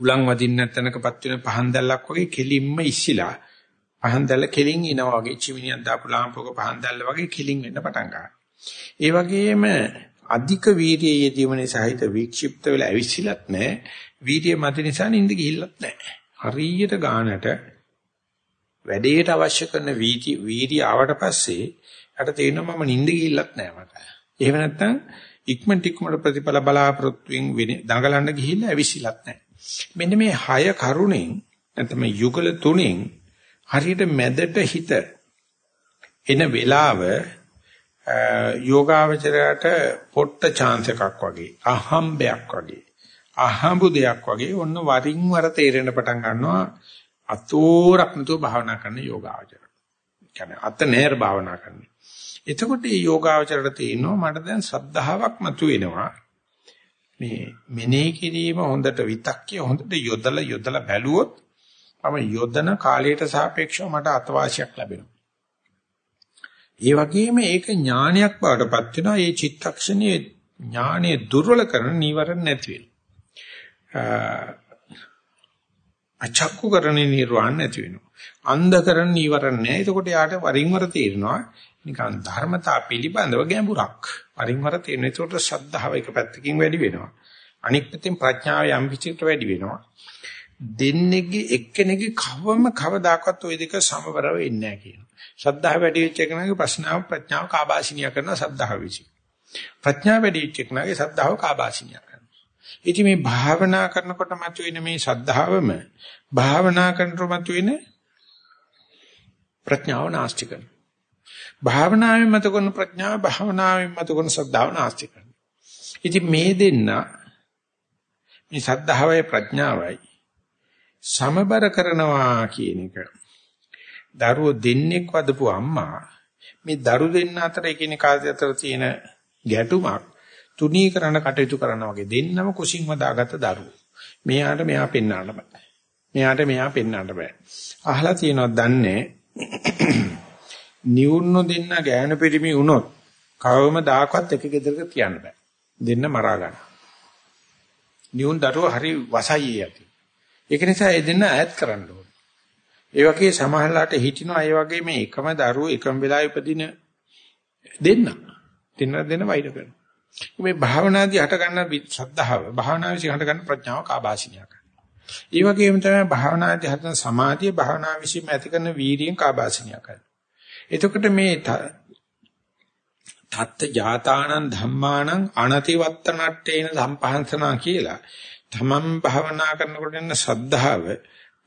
උලන් වදින්න නැතනකපත් වෙන පහන් දැල්ලක් වගේ කෙලින්ම ඉස්සිලා පහන් දැල්ල කෙලින් ඉනවා වගේ චිමිනියක් දාපු ලාම්පුවක පහන් දැල්ල වගේ කෙලින් වෙන්න පටන් ගන්නවා. ඒ වගේම අධික වීර්යයේ යෙදීමේ සහිත වික්ෂිප්ත වෙලා ඇවිස්සিলাත් නැහැ. වීර්ය මත නිසා නිින්ද ගිහිල්ලත් නැහැ. හරියට ගානට වැඩේට අවශ්‍ය කරන වීති වීර්ය ආවට පස්සේ යට තේරෙනවා මම නිින්ද ගිහිල්ලත් නැහැ මට. එහෙම නැත්නම් ඉක්මනට ඉක්මනට ප්‍රතිඵල බලාපොරොත්තුෙන් දඟලන්න ගිහිල්ලා ඇවිස්සিলাත් නැහැ. මෙන්න මේ හය කරුණෙන් නැත්නම් යුගල තුනෙන් හරියට මැදට හිත එන වෙලාව යෝගාවචරයට පොට්ට chance එකක් වගේ අහම්බයක් වගේ අහඹු දෙයක් වගේ ඔන්න වරින් වර තේරෙන පටන් ගන්නවා අතෝරක් නතෝ භාවනා කරන යෝගාවචර. කියන්නේ අත නෑර භාවනා කරන. එතකොට මේ යෝගාවචරයට තේිනවා මට දැන් සද්ධාාවක් මතුවෙනවා. මේ මෙනෙහි කිරීම හොඳට විතක්කේ හොඳට යොදලා යොදලා බැලුවොත් මම යොදන කාලයට සාපේක්ෂව මට අතවාසියක් ලැබෙනවා. ඒ වගේම ඒක ඥානයක් බවට පත් වෙනවා. මේ චිත්තක්ෂණයේ ඥානෙ දුර්වල කරන නීවරණ නැති වෙනවා. අචක්කු කරන නිර්වාණ නැති වෙනවා. අන්ධ කරන නීවරණ නැහැ. එතකොට යාට වරින් වර තේරෙනවා නිකන් ධර්මතා පිළිබඳව ගැඹුරක්. වරින් වර තේරෙන. ඒකට ශ්‍රද්ධාව එක පැත්තකින් වැඩි වෙනවා. අනික් පැත්තෙන් ප්‍රඥාව යම් පිටකට වැඩි වෙනවා. දෙන්නේගේ එක්කෙනෙක්ගේ කවම කවදාකවත් ওই දෙක සමබර වෙන්නේ නැහැ කියනවා. ශ්‍රද්ධාව වැඩි වෙච්ච එකනගේ ප්‍රශ්නාව ප්‍රඥාව කාබාසිනිය කරන ශ්‍රද්ධාව විසි. ප්‍රඥාව වැඩි වෙච්ච එකනගේ ශ්‍රද්ධාව කාබාසිනිය කරනවා. ඉතින් මේ භාවනා කරනකොට මතුවෙන මේ ශ්‍රද්ධාවම භාවනා කරනකොට මතුවෙන ප්‍රඥාව නාස්ති කරනවා. භාවනාවෙන් මත කරන ප්‍රඥාව භාවනාවෙන් මත කරන ශ්‍රද්ධාව නාස්ති කරනවා. ඉතින් මේ දෙන්න මේ ශ්‍රද්ධාවයි ප්‍රඥාවයි සමබර කරනවා කියන එක. දරුවෝ දෙන්නෙක් වදපු අම්මා මේ දරු දෙන්න අතර එකිනෙකා අතර තියෙන ගැටුමක් තුනී කරන කටයුතු කරනවා වගේ දෙන්නම කුසින්ම දාගත්ත දරුවෝ. මෙයාට මෙයා පෙන්වන්න බෑ. මෙයාට මෙයා පෙන්වන්න බෑ. අහලා තියෙනවද දන්නේ නිවුන්නු දෙන්න ගෑනු පිරිමි වුණොත් කවම දායකවත් එක ගෙදරක තියන්න බෑ. දෙන්න මරා ගන්න. නිවුන් දරුවෝ හරි වසයි යති. ඒක නිසා ඒ දෙන්න ඈත් කරන්න ඕනේ. ඒ වගේ සමහරලාට හිටිනවා ඒ වගේ මේ එකම දරුවෝ එකම වෙලාවෙ උපදින දෙන්න. දෙන්න දෙන්න වෛර කරනවා. මේ භාවනාදී හට ගන්න ශ්‍රද්ධාව භාවනාවේ හට ගන්න ප්‍රඥාව කාබාසිනිය කරනවා. ඒ වගේම තමයි භාවනාදී හටන සමාධිය භාවනා විශ්ීම ඇති කරන වීරියෙන් කාබාසිනිය කරනවා. එතකොට මේ තත්ත ජාතානං ධම්මානං අනතිවත්තනට්ඨේන සම්පහන්සනා කියලා තමන් භාවනා කරනකොට එන ශ්‍රද්ධාව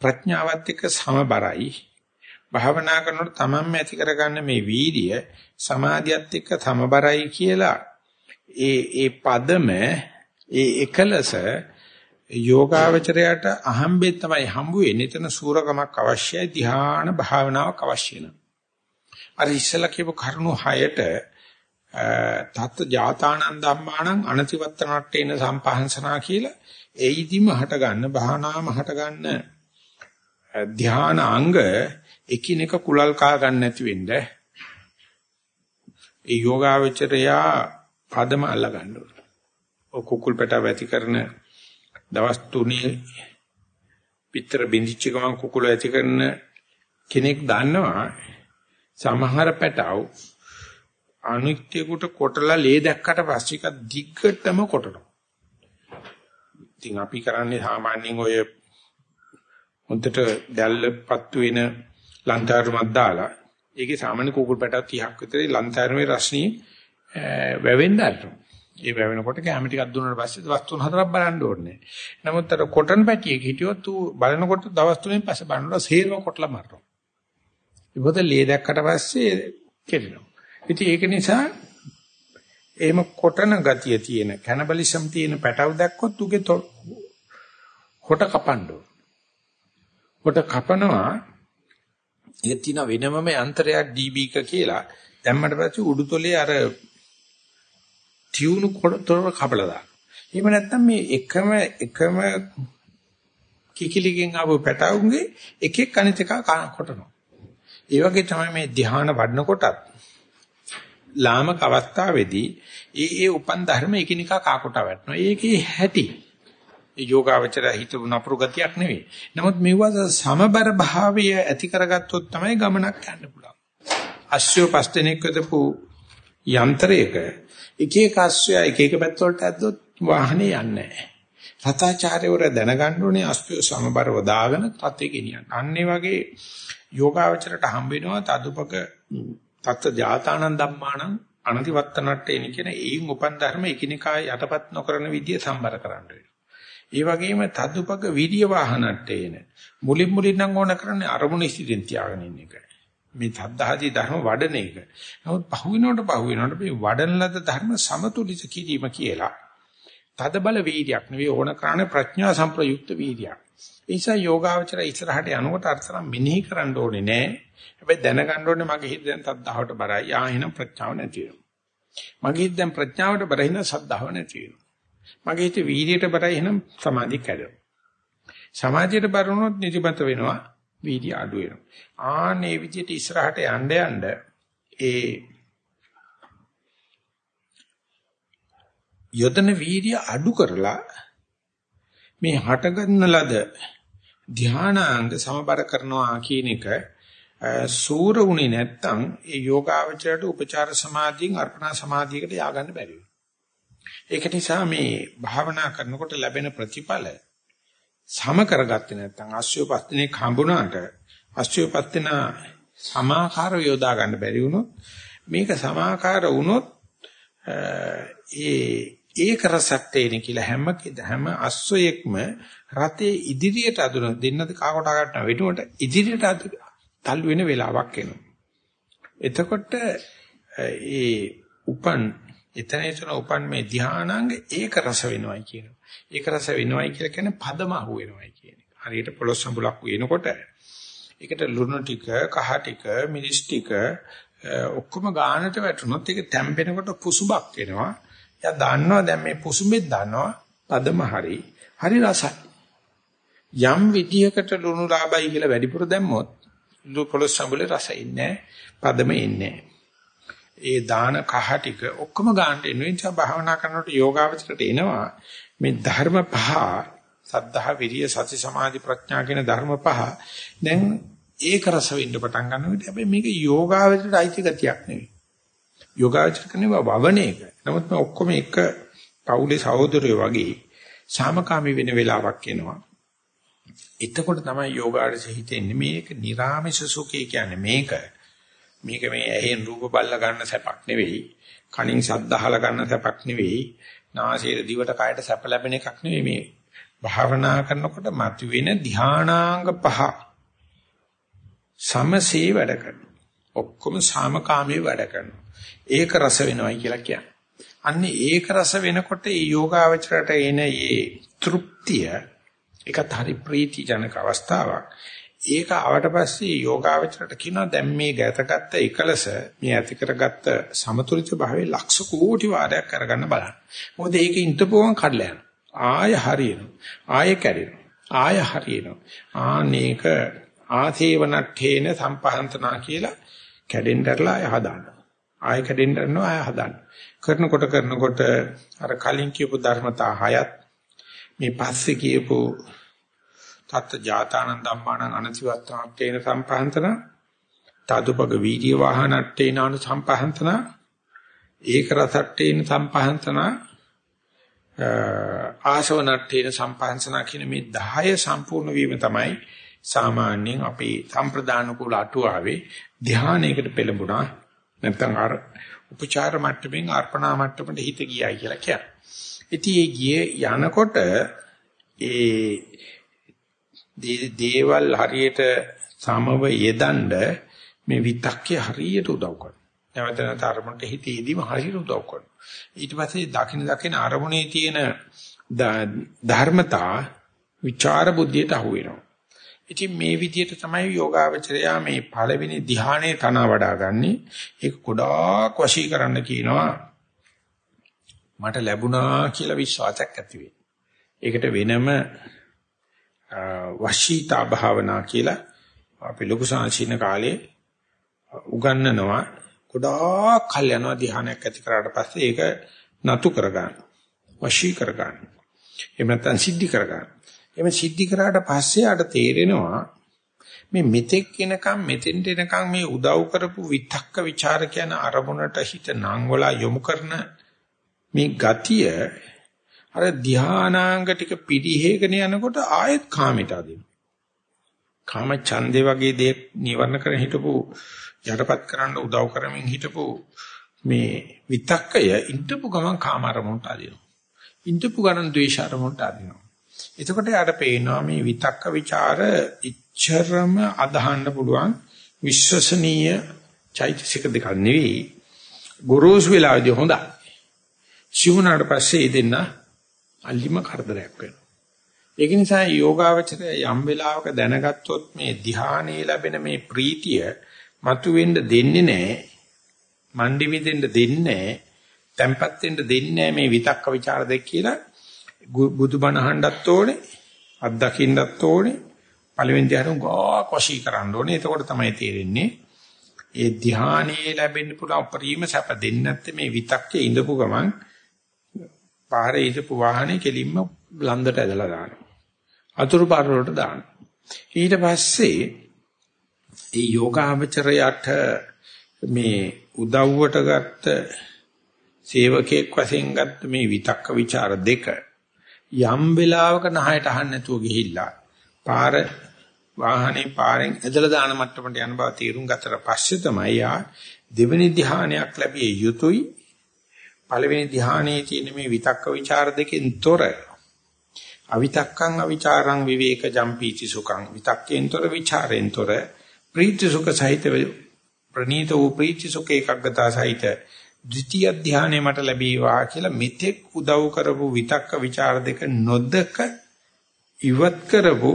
ප්‍රඥාවත් එක්ක සමබරයි. භාවනා කරනකොට තමන්ම ඇති කරගන්න මේ වීර්ය සමාධියත් එක්ක සමබරයි කියලා ඒ ඒ පදම ඒ එකලස යෝගාවචරයට අහම්බෙන් තමයි හම්බු වෙන්නේ. එතන සූරකමක් අවශ්‍යයි, ධ්‍යාන භාවනාවක් අවශ්‍ය වෙනවා. අර ඉස්සලා කියපු කරුණු හයට තත් ජාතානන් ධම්මානං අනතිවත්තනට්ඨේන සම්පහන්සනා කියලා එයිදිම හට ගන්න භාවනාවම හට ගන්න ධාන අංග එකිනෙක කුලල් කා ගන්න නැති වෙන්න ඒ යෝගාවචරයා පදම අල්ල ගන්න ඕන. ඔය කුකුල් පැටව ඇති කරන දවස් තුනේ පිටර බින්දිච්ච ගමන් කුකුල ඇති කරන කෙනෙක් දන්නවා සමහර පැටව අනිත්‍යකට කොටලා ලේ දැක්කට පස්සේ එක දිග්ගටම කොටනවා. ඉතින් අපි කරන්නේ සාමාන්‍යයෙන් ඔය හොඳට දැල්ලපත්තු වෙන ලන්තාරුමක් දාලා ඒකේ සාමාන්‍ය කුකුල් පැටව 30ක් විතර ලන්තාරුමේ රශ්මිය වැවෙන්න අරනවා. ඒ වැවෙනකොට කැම ටිකක් දුන්නාට පස්සේ දවස් 3-4ක් බලන්න ඕනේ. නමුත් අර කොටන් පැටියෙක් හිටියොත් ඌ බලනකොට දවස් 3න් පස්සේ බලනකොට සේරම කොටලා මරනවා. ඒකද ලේ දැක්කට පස්සේ කෙරෙනවා. ඉතින් ඒක නිසා එහෙම කොටන ගතිය තියෙන කැනබලිසම් තියෙන පැටව දැක්කොත් උගේ හොට කපන්න හොට කපනවා ඒක තියෙන වෙනමම යන්ත්‍රයක් DB එක කියලා දැම්මට පස්සේ උඩුතොලේ අර ටියුණු කොටතොර කපලා දාන. එහෙම නැත්නම් මේ එකම එකම කිකිලිගෙන් ආපු පැටවුන්ගේ එක එක අනිත් එක කොටනවා. ඒ වගේ තමයි මේ ධ්‍යාන වඩනකොටත් ලාමක අවස්ථාවේදී ඒ ඒ උපන් ධර්ම එකිනෙකා කාකොට වැටෙනවා. ඒකේ හැටි. ඒ යෝගාවචර හිතුව නපුරු ගතියක් නෙවෙයි. නමුත් මේවා සමබර භාවය ඇති කරගත්තොත් තමයි ගමනක් යන්න පුළුවන්. අශ්වය පස් දෙනෙක් වෙදපු යන්ත්‍රයක එක එක අශ්වය එක එක පැත්තවලට ඇද්දොත් වාහනේ යන්නේ නැහැ. රතාචාර්යවර දැනගන්න ඕනේ අශ්වය සමබරව දාගෙන රතේ ගෙනියන්න. අන්න වගේ යෝගාවචරයට හම්බ වෙනවා තදුපක තත්ත ජාතානන් ධම්මානං අනතිවත්තනට්ට එන කියන ඒයින් උපන් ධර්ම එකිනෙකා යටපත් නොකරන විදිය සම්බර කරන්න වෙනවා. ඒ වගේම තදුපක විරිය වාහනට්ට එන මුලින් මුලින් නම් ඕන කරන්නේ අරමුණ ඉස්තිරින් තියාගෙන ඉන්න එක. මේ තද්දාදී ධර්ම වඩන එක. නමුත් පහුවිනකොට පහුවිනකොට මේ වඩන ලද ධර්ම සමතුලිත කිරීම කියලා. තද බල වීර්යයක් නෙවෙයි ඕන කරන්නේ ප්‍රඥා සම්ප්‍රයුක්ත වීර්යයක්. ඒ නිසා යෝගාවචර ඉස්සරහට යනකොට අර්ථනම් මෙනෙහි කරන්න ඕනේ නෑ. හැබැයි දැනගන්න ඕනේ මගේ හිත දැන් තද්දාවට බරයි. ආ එහෙනම් ප්‍රඥාව නැති වෙනවා. මගේ හිත දැන් ප්‍රඥාවට බරයි නම් සද්ධාව නැති වෙනවා. මගේ හිත වීර්යයට බරයි එහෙනම් සමාධිය කැඩෙනවා. සමාධියට බර වුණොත් නිදිමත වෙනවා වීර්ය අඩු වෙනවා. ආනේ විදිහට ඉස්සරහට යන්න යන්න ඒ යොදන වීර්ය අඩු කරලා මේ හටගන්න ලද ධානාංග සමබර කරනවා කියන එක සූර වුණේ නැත්තම් ඒ යෝගාවචරයට උපචාර සමාධියෙන් අර්පණා සමාධියකට ය아가න්න බැරි ඒක නිසා මේ භාවනා කරනකොට ලැබෙන ප්‍රතිඵල සම කරගත්තේ නැත්තම් අස්සියපස්තිනේ හම්බුණාට අස්සියපස්තින සමාකාරව යොදා ගන්න බැරි වුණොත් මේක සමාකාර වුණොත් ඒ ඒක රසක් තේරෙන කියලා හැම හැම අස්සයෙක්ම රතේ ඉදිරියට අදුන දෙන්නද කාකට ගන්න වෙනුවට ඉදිරියට තල්ලු වෙන වෙලාවක් එනවා. එතකොට ඒ උපන් එතන එතන උපන් මේ ධානාංග ඒක රස වෙනවයි කියනවා. ඒක රස වෙනවයි කියලා කියන්නේ පදම අහු වෙනවයි කියන එක. හරියට පොළොස් සම්බුලක් වෙනකොට ඒකට ලුණු ටික, කහ ටික, මිරිස් ටික ඔක්කොම ගානට වැටුනොත් ඒක තැම්බෙනකොට පුසුබක් එනවා. එයා දන්නවා දැන් මේ පුසුඹෙත් දන්නවා පදම හරි. හරි රසයි. යම් විදියකට ලුණු ලාභයි කියලා වැඩිපුර දැම්මොත් පොළොස් සම්බුලේ රස ඉන්නේ පදම ඉන්නේ ඒ දාන කහ ටික ඔක්කොම ගන්නට එන නිසා භාවනා කරනකොට යෝගාවචරයට එනවා මේ ධර්ම පහ සද්ධා විරිය සති සමාධි ප්‍රඥා කියන ධර්ම පහ දැන් ඒක රස වෙන්න පටන් ගන්නවා හැබැයි මේක යෝගාවචරයට අයිති ගතියක් නෙවෙයි යෝගාචර කරනවා වවණ එක. නමුත් මේ ඔක්කොම එක පවුලේ සහෝදරයෝ වගේ සාමකාමී වෙන වෙලාවක් එනවා. එතකොට තමයි යෝගාචර හිතෙන්නේ මේක නිර්ාමේශ සුඛය කියන්නේ මේක. මේක මේ ඇහෙන් රූප බල්ල ගන්න සැපක් නෙවෙයි. කනින් ශබ්ද අහලා ගන්න සැපක් නෙවෙයි. නාසයේ දිවට කයට සැප ලැබෙන එකක් නෙවෙයි මේ. භාවනා කරනකොට මතුවෙන ධානාංග පහ සමසේ වැඩ කරනවා. ඔක්කොම සාමකාමී වැඩ කරනවා. ඒක රස වෙනවයි කියලා කියන්නේ. අන්නේ ඒක රස වෙනකොට මේ යෝගාවචරයට එන මේ තෘප්තිය ඒකත් හරි ප්‍රීති ජනක අවස්ථාවක්. ඒක ආවට පස්සේ යෝගාවචරයට කියනවා දැන් මේ ගැතගත්ත එකලස මේ ඇති කරගත්ත සමතුලිත භාවයේ ලක්ෂ කෝටි වාරයක් කරගන්න බලන්න. මොකද ඒක ඉන්ටපෝවන් කඩලා යනවා. ආය හරියනවා. ආය කැඩෙනවා. ආය හරියනවා. ආනේක ආසේවනට්ඨේන සම්පහන්තනා කියලා කැඩෙන්නටලා ආය හදානවා. ආය කැඩෙන්න යනවා ආය හදන්න. කරනකොට කරනකොට අර කලින් කියපු ධර්මතා හයත් මේ පස්සේ කියපු තත් ජාතානන් ධම්මානං අනතිවත්තමත්තේන සම්පහන්තන තදුපග වීර්ය වාහනට්ටේන අනු සම්පහන්තන ඒක රසට්ටේන සම්පහන්තන ආශවනට්ටේන සම්පහන්සන කියන මේ 10 සම්පූර්ණ වීම තමයි සාමාන්‍යයෙන් අපේ සම්ප්‍රදාන කුල අටුවාවේ ධානයකට පෙළඹුණා නැත්නම් අර උපචාර මට්ටමින් අර්පණා මට්ටමට හිත ගියයි කියලා කියන්නේ. ඉතින් ඒ ගියේ යනකොට ඒ දේවල් හරියට සමව යෙදඬ මේ විතක්කේ හරියට උදව් කරනවා. නැවත නැවත අරමුණට හිතේදීම හරියට උදව් කරනවා. ඊට පස්සේ දකින දකින අරමුණේ තියෙන ධර්මතා විචාර බුද්ධියට අහු වෙනවා. ඉතින් මේ විදිහට තමයි යෝගාවචරයා මේ පළවෙනි ධ්‍යානයේ තන වඩාගන්නේ. ඒක ගොඩාක් වශී කරන්න කියනවා. මට ලැබුණා කියලා විශ්වාසයක් ඇති වෙයි. ඒකට වෙනම වශීතා භාවනා කියලා අපි ලොකු සංසීන කාලේ උගන්වනවා. ගොඩාක් කල් යනවා ධ්‍යානයක් ඇති කරාට පස්සේ ඒක නතු කරගන්න. වශී කරගන්න. එහෙම නැත්නම් සිද්ධි කරගන්න. එimhe සිද්ධි කරාට පස්සේ ආට තේරෙනවා මේ මෙතෙක් එනකම් මෙතෙන්ට එනකම් මේ උදව් කරපු විතක්ක ਵਿਚාර කියන අරමුණට හිත නංවලා යොමු කරන මේ ගතිය අර ධානාංග ටික පිරිහේගෙන යනකොට ආයෙත් කාමයට අදිනවා. කාම ඡන්දේ වගේ දේ නිවර්ණ කරගෙන හිටපු යටපත් කරන්න උදව් කරමින් හිටපු මේ විතක්කය ඉඳපු ගමන් කාම අරමුණට අදිනවා. ඉඳපු ගමන් ද්වේෂ අරමුණට අදිනවා. එතකොට යාට පේනවා මේ විතක්ක ਵਿਚාර ඉච්ඡරම අදහන්න පුළුවන් විශ්වසනීය චෛතසික දෙකක් නෙවෙයි. ගුරුස් වෙලාවේදී හොඳයි. සිවුනාට පස්සේ දෙන්න අල්ලිම කරදරයක් වෙනවා. ඒක නිසා යෝගාවචරය යම් වෙලාවක දැනගත්තොත් මේ ධ්‍යානයේ ලැබෙන මේ ප්‍රීතිය මතුවෙන්න දෙන්නේ නැහැ. මණ්ඩි විදෙන්න දෙන්නේ නැහැ. තැම්පත් වෙන්න දෙන්නේ නැහැ මේ විතක්ක ਵਿਚාර දෙක කියලා බුදුබණ අහන්නත් ඕනේ, අත්දකින්නත් ඕනේ. පළවෙනි ධ්‍යානෙ ගෝක් වශී කරන්න ඕනේ. එතකොට තමයි තේරෙන්නේ ඒ ධ්‍යානයේ ලැබෙන්න පුළුවන් උපරිම සැප දෙන්නේ නැත්te මේ විතක්කේ ඉඳපු ගමන් පාරේ ඉඳපු වාහනේ කෙලින්ම ලන්දට ඇදලා දානවා. අතුරු පාර වලට දානවා. ඊට පස්සේ ඒ යෝගාවචරයට මේ උදව්වට ගත්ත සේවකයෙක් වශයෙන් ගත්ත මේ විතක්ක ਵਿਚාර දෙක යම් වෙලාවක නහයට අහන්න නැතුව ගිහිල්ලා පාර වාහනේ පාරෙන් ඇදලා දාන මට්ටමට යන බව තීරුම් ගතට පස්සේ තමයි යා දෙවෙනි ධ්‍යානයක් ලැබිය යුතුයි. පළවෙනි ධ්‍යානයේ තියෙන මේ විතක්ක ਵਿਚාර දෙකෙන් තොර අවිතක්කං අවිචාරං විවේක ජම්පීති සුඛං. විතක්කෙන් තොර ਵਿਚාරෙන් තොර ප්‍රීති සුඛ සහිත ප්‍රණීත වූ ප්‍රීති සුඛ එකග්ගතා සහිත ද්විතීය ධානය මට ලැබීවා කියලා මෙතෙක් උදව් කරපු විතක්ක ਵਿਚාර දෙක නොදක ඉවත් කරපු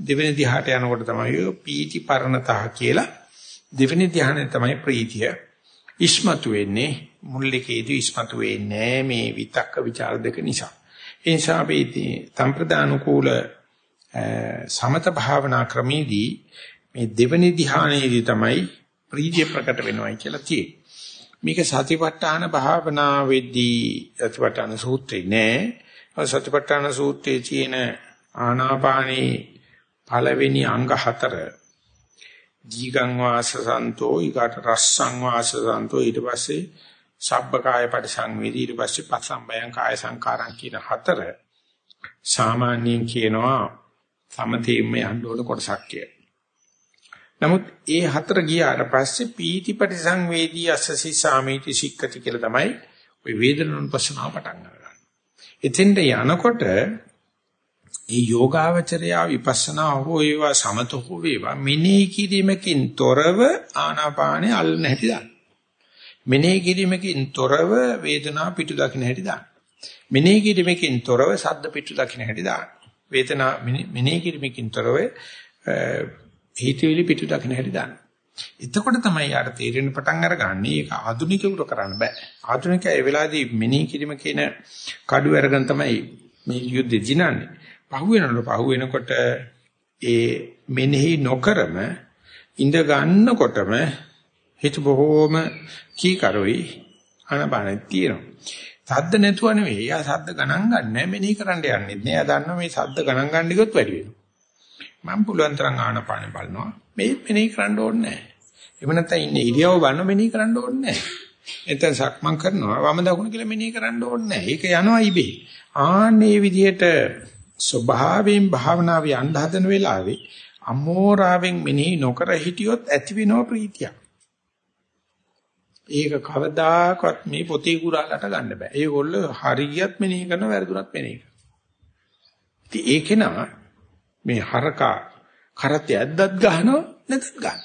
දෙවෙනි ධ්‍යානට යනකොට තමයි පීති පරණතා කියලා දෙවෙනි ධ්‍යානය තමයි ප්‍රීතිය ඉස්මතු වෙන්නේ. මුල්ලිකේදී ඉස්මතු වෙන්නේ මේ විතක්ක ਵਿਚාර දෙක නිසා. ඒ නිසා අපි සම්ප්‍රදානුකූල සමත භාවනා ක්‍රමේදී මේ දෙවෙනි ධ්‍යානයේදී තමයි ප්‍රීතිය ප්‍රකට වෙනවයි කියලා තියෙන්නේ. මේක සතිපට්ඨාන භාවනාවේදී සතිපට්ඨාන සූත්‍රේ නෑ. සතිපට්ඨාන සූත්‍රයේ තියෙන ආනාපානේ පළවෙනි අංග හතර. දීගං වාසසන්තෝ ඊකට රස්සං වාසසන්තෝ ඊට පස්සේ සබ්බකාය පරිසංවේදී ඊට පස්සේ පස්සම්බයං කාය සංකාරං කියන හතර. සාමාන්‍යයෙන් කියනවා සමතේම යන්න ඕන කොටසක් කියලා. නමුත් ඒ හතර ගියාට පස්සේ පීති පරිසංවේදී අස්සසි සාමීති සික්කති කියලා තමයි ওই වේදනුපස්සනාව පටන් ගන්න. එතෙන්ට යනකොට ඒ යෝගාවචරය විපස්සනා හෝ වේවා සමත හෝ වේවා මෙනෙහි කිරීමකින් තොරව ආනාපානේ අල්ලන හැටි දාන්න. මෙනෙහි කිරීමකින් තොරව වේදනා පිටු දකින්න හැටි දාන්න. මෙනෙහි කිරීමකින් තොරව සද්ද පිටු දකින්න හැටි දාන්න. වේදනා මෙනෙහි කිරීමකින් තොරව හිතවිලි පිටු දකින්න හැටි දාන්න. එතකොට තමයි යාට තේරෙන පටන් අරගන්නේ ඒක ආධුනිකයෙකුට කරන්න බෑ. ආධුනිකයා ඒ වෙලාවේදී මෙනෙහි කිරීම කියන කඩුව අරගෙන තමයි මේ යුද්ධෙ දිනන්නේ. පහුවෙනකොට පහුවෙනකොට ඒ මෙනෙහි නොකරම ඉඳ ගන්නකොටම හිත බොහෝම කීකරුයි අනබන තියෙනවා. සද්ද නැතුව නෙවෙයි. එයා සද්ද ගණන් ගන්නෑ මෙනෙහි කරන්න යන්නේ. නෑ. එයා දන්නවා මේ සද්ද ගණන් ගන්න ගියොත් වැඩි වෙනවා. මම පුළුවන් තරම් ආනපාන බලනවා. මේ මෙනෙහි කරන්න ඕනේ නෑ. එහෙම නැත්නම් ඉන්නේ ඉරියව බලන මෙනෙහි කරන්න ඕනේ නෑ. එතෙන් සක්මන් කරනවා වම දකුණ කියලා මෙනෙහි කරන්න ඕනේ නෑ. ඒක යනවා ඉබේ. ආන්නේ විදිහට ස්වභාවයෙන් භාවනාව යන්න හදන වෙලාවේ අමෝරාවෙන් මෙනෙහි නොකර හිටියොත් ඇති වෙනව ප්‍රීතියක්. ඒක කවදාකවත් මේ පොතේ කුරාලට ගන්න බෑ. ඒගොල්ලෝ හරියට මෙනෙහි කරන වැරදුනත් මෙනෙහි කරනවා. ඉතින් ඒකේ නම මේ හරකා කරත් ඇද්දත් ගහනවා නැත්ත් ගන්න.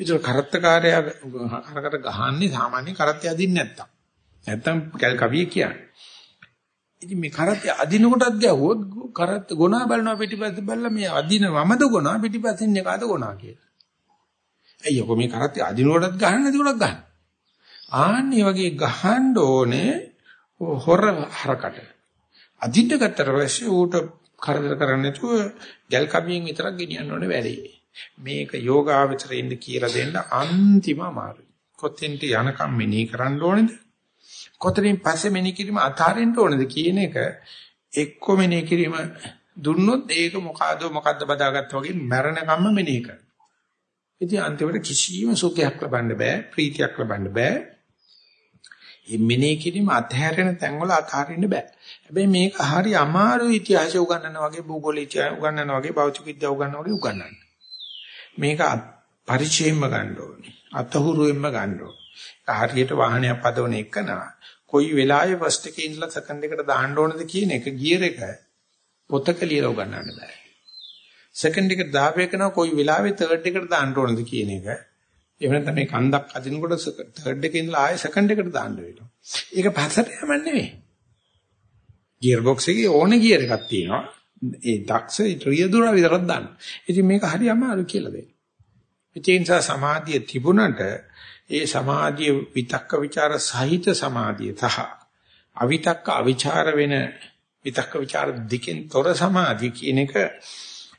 ඒතර කරත්තකාරයා හරකට ගහන්නේ සාමාන්‍ය කරත් යදින්න නැත්තම්. නැත්තම් කල් කවිය කියන්නේ. ඉතින් මේ කරත් අදින කොටත් ගැහුවොත් කරත් ගොනා බලනවා පිටිපස්ස බලලා මේ අදින වමද ගොනා පිටිපස්සින් එකාද ගොනා කියලා. අයියෝ කො මේ කරත් අදින කොටත් ගහන්න නැති කොටත් ගන්න. ආන්නේ වගේ ගහන්න ඕනේ හොර හරකට. අදින්න ගත්තට පස්සේ ඌට කරදර කරන්නේ නැතුව ගල් කබියෙන් විතරක් ගෙනියන්න ඕනේ වැඩේ. මේක යෝගාවචරෙින්ද කියලා දෙන්න අන්තිම අමාරුයි. කොතෙන්ට යනකම් මෙනෙහි කරන්න ඕනේද? කොතනින් පස්සේ මෙනෙහි කිරීම අතාරින්න ඕනද කියන එක එක්ක මෙනෙහි කිරීම දුන්නොත් ඒක මොකಾದ මොකද්ද බදාගත්තා වගේ මරණකම්ම මෙනෙහි කරනවා. ඉතින් අන්තිමට කිසිම සුඛයක් ලබන්න බෑ, ප්‍රීතියක් ලබන්න බෑ. මේ මෙනෙහි කිරීම අතහැරෙන තැන්වල අතහරින්න බෑ. හැබැයි මේක හරි අමාරු ඉතිහාසය උගන්වනවා වගේ භූගෝල ඉතිහාසය උගන්වනවා වගේ භෞතික විද්‍යාව උගන්වනවා වගේ උගන්වන්න. මේක පරිචයෙන්ම ගන්න ඕනේ. අතහුරුවෙන්ම ගන්න ඕනේ. හරියට වාහනයක් පදවන එකනා කොයි වෙලාවෙ ෆස්ට් එකේ ඉඳලා සෙකන්ඩ් එකට දාන්න ඕනද කියන එක ගියර් එක පොතක ලියලා උගන්නන්න බෑ. සෙකන්ඩ් එකට දාපේකන කොයි වෙලාවෙ තර්ඩ් එකට දාන්න ඕනද කියන එක එහෙම නැත්නම් මේ කන්දක් අදිනකොට තර්ඩ් එකේ ඉඳලා ආයෙ සෙකන්ඩ් එකට දාන්න වෙනවා. ඒක පස්සට යම නෙවෙයි. ගියර් බොක්ස් එකේ ඕනේ ගියර් එකක් තියෙනවා. ඒ දක්ෂ රියදුර විතරක් දාන්න. ඉතින් මේක හරි අමාරු කියලා දෙන්න. ඒ නිසා සමාධිය තිබුණට ඒ සමාධිය විතක්ක ਵਿਚාර සහිත සමාධිය තහ අවිතක්ක අවිචාර වෙන විතක්ක ਵਿਚාර දෙකෙන් තොර සමාධිය කියන එක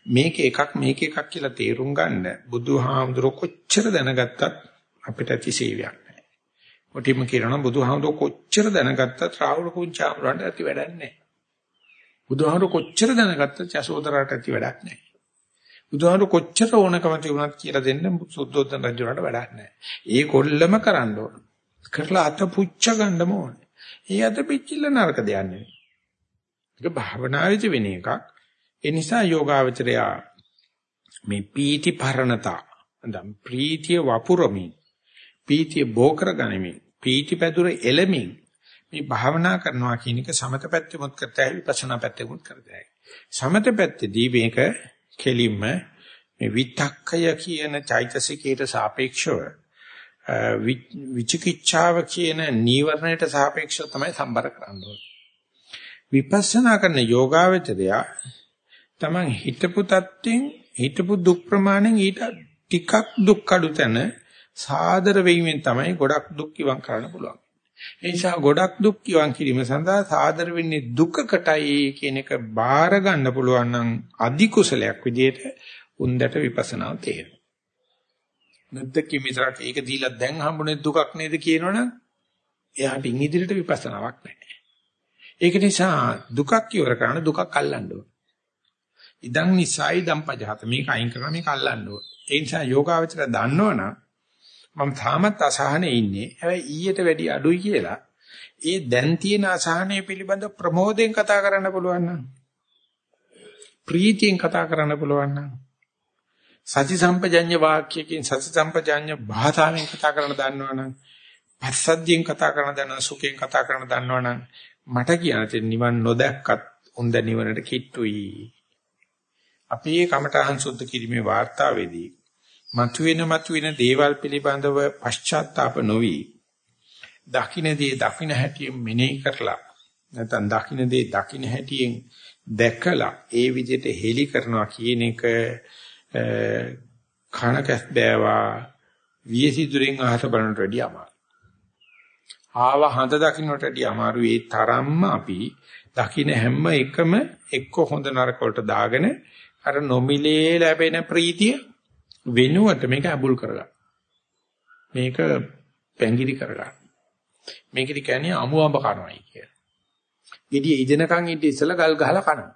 මේක එකක් මේක එකක් කියලා තේරුම් ගන්න බුදුහාමුදුර කොච්චර දැනගත්තත් අපිට ඇති සේවයක් නැහැ. ඔටිම කියනවා බුදුහාමුදුර කොච්චර දැනගත්තත් රාහුල කුංචාමරන්ට ඇති වැඩක් නැහැ. බුදුහාමුදුර කොච්චර දැනගත්තත් යසෝදරාට ඇති වැඩක් නැහැ. බුදුහාමුදුර කොච්චර ඕනකම තිබුණත් කියලා දෙන්න සුද්ධෝදන රජුණට වැඩක් නැහැ. ඒ කොල්ලම කරන්න ඕන. කරලා අත පුච්ච ගන්නම ඕනේ. ඒ අත පිච්චිල්ල නරක දෙයක් නෙවෙයි. ඒක භාවනාවේදී වෙන එකක්. ඒ නිසා යෝගාවචරය මේ පීති පරණතා නැත්නම් ප්‍රීතිය වපුරමින් පීතිය බෝකර ගනිමින් පීති පැදුර එළමින් මේ භාවනා කරනවා කියන එක සමත පැත්තෙමුත් කරතයි විපස්සනා පැත්තෙමුත් කරතයි. සමත පැත්තේදී මේක කෙලින්ම මේ විතක්කය කියන චෛතසිකයට සාපේක්ෂව විචිකිච්ඡාව කියන නීවරණයට සාපේක්ෂව තමයි සම්බර කරන්නේ. විපස්සනා කරන යෝගාවචරය තමන් හිතපු තත්ත්වෙන් හිතපු දුක් ප්‍රමාණයෙන් ඊට ටිකක් දුක් අඩු තැන සාදර වීමෙන් තමයි ගොඩක් දුක් ඉවන් කරන්න පුළුවන්. ඒ නිසා ගොඩක් දුක් ඉවන් කිරීම සඳහා සාදර වෙන්නේ දුකකටයි කියන එක බාර ගන්න පුළුවන් නම් අධි කුසලයක් විදිහට උන්දට විපස්සනා තේරෙනවා. නැද්දකී මිතරක් ඒක දීලා දැන් හම්බුනේ දුකක් නේද කියනවනම් එයාට ඉදිරියට විපස්සනාවක් නැහැ. ඒක නිසා දුකක් ඉවර කරන දුකක් අල්ලන්න ඕන. ඉදන් නිසයි දම්පජහත මේක අයින් කරන මේක අල්ලන්න ඕන. ඒ නිසා යෝගාවචර දන්නවනම් මම තාමත් අසහනේ ඉන්නේ. හැබැයි ඊට වැඩි අඩුයි කියලා ඒ දැන් තියෙන අසහනය පිළිබඳ ප්‍රමෝදයෙන් කතා කරන්න පුළුවන් නම් ප්‍රීතියෙන් කතා කරන්න පුළුවන් නම් සති සම්පජඤ්ඤ වාක්‍යයෙන් සති සම්පජඤ්ඤ භාෂාවෙන් කතා කරන දන්නවනම් පස්සද්ධියෙන් කතා කරන දන්නව සුඛයෙන් කතා කරන දන්නවනම් මට කියන නිවන් නොදැක්කත් උන්ද නිවනට කිට්ටුයි අපේ කමඨහං සුද්ධ කිරීමේ වාර්තාවේදී මතුවෙන මතුවෙන දේවල් පිළිබඳව පශ්චාත්තාප නොවි දකින්නේ දකින්න හැටියෙන් මෙනෙහි කරලා නැත්නම් දකින්නේ දකින්න හැටියෙන් දැකලා ඒ විදිහට හෙලි කරනවා කියන එක කණකස් බෑවා වියසිදුරෙන් අහස බලනට වැඩිය අමාරුයි. ආව හඳ දකින්නට වැඩිය අමාරුයි. ඒ තරම්ම අපි දකින්න හැම එකම එක්ක හොඳ නරක වලට දාගෙන අර නොමිලේ ලැබෙන ප්‍රීතිය වෙනුවට මේක අබුල් කරගන්න. මේක පැංගිරි කරගන්න. මේකෙදි කියන්නේ අමු අඹ කනවායි කිය. gediya ඉදෙනකන් ඉඳි ඉස්සලා ගල් ගහලා කනවා.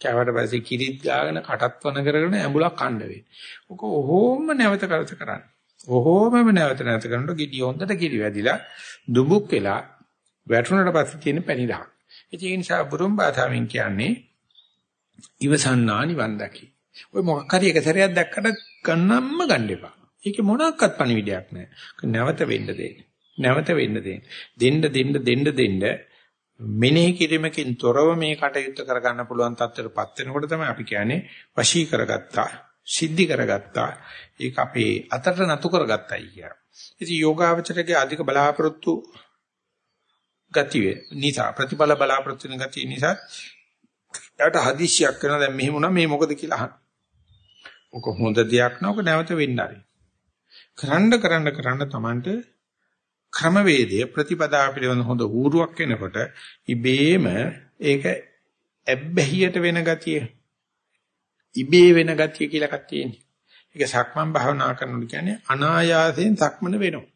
කෑවට පස්සේ කිරිත් ගාගෙන කටත් වන කරගෙන ඇඹුලක් කන්න වෙන්නේ. ඔක ඔහොම නැවත කරත කරන්න. ඔහොමම නැවත නැවත කරනකොට gediya හොඳට කිරි වැදිලා දුබුක් වෙලා වැටුණට පස්සේ තියෙන පැණි දහක්. ඒ නිසා බුරුම් භාෂාවෙන් කියන්නේ ඉවසන්නා නිවන් දකි. ඔය මොකක් හරි එක සැරයක් දැක්කට ගන්නම්ම ගන්න එපා. ඒකේ මොනක්වත් පණිවිඩයක් නැහැ. නැවත වෙන්න දෙන්න. නැවත වෙන්න දෙන්න. දෙන්න දෙන්න දෙන්න දෙන්න මෙනෙහි කිරීමකින් තොරව මේ කටයුත්ත කරගන්න පුළුවන් තත්ත්වයටපත් වෙනකොට තමයි අපි කියන්නේ වශී කරගත්තා, සිද්ධි කරගත්තා. ඒක අපේ අතට නතු කරගත්තයි කියලා. ඉතින් යෝගාවචරයේ අධික බලාපොරොත්තු ගතිය නිසා ප්‍රතිඵල බලාපොරොත්තු වෙන ගතිය නිසා යාට හදිස්සියක් කරනවා දැන් මෙහෙම වුණා මේ මොකද කියලා අහන. ඔක හොඳ දෙයක් නෝක නැවත වෙන්න ආරි. කරන්න කරන්න කරන්න Tamanට ක්‍රමවේදය ප්‍රතිපදා පිළිබඳ හොඳ ඌරුවක් වෙනකොට ඉබේම ඒක ඇබ්බැහියට වෙන ගතිය ඉබේ වෙන ගතිය කියලා එකක් තියෙනවා. ඒක සක්මන් භාවනා කරනකොට කියන්නේ අනායාසයෙන් සක්මන වෙනවා.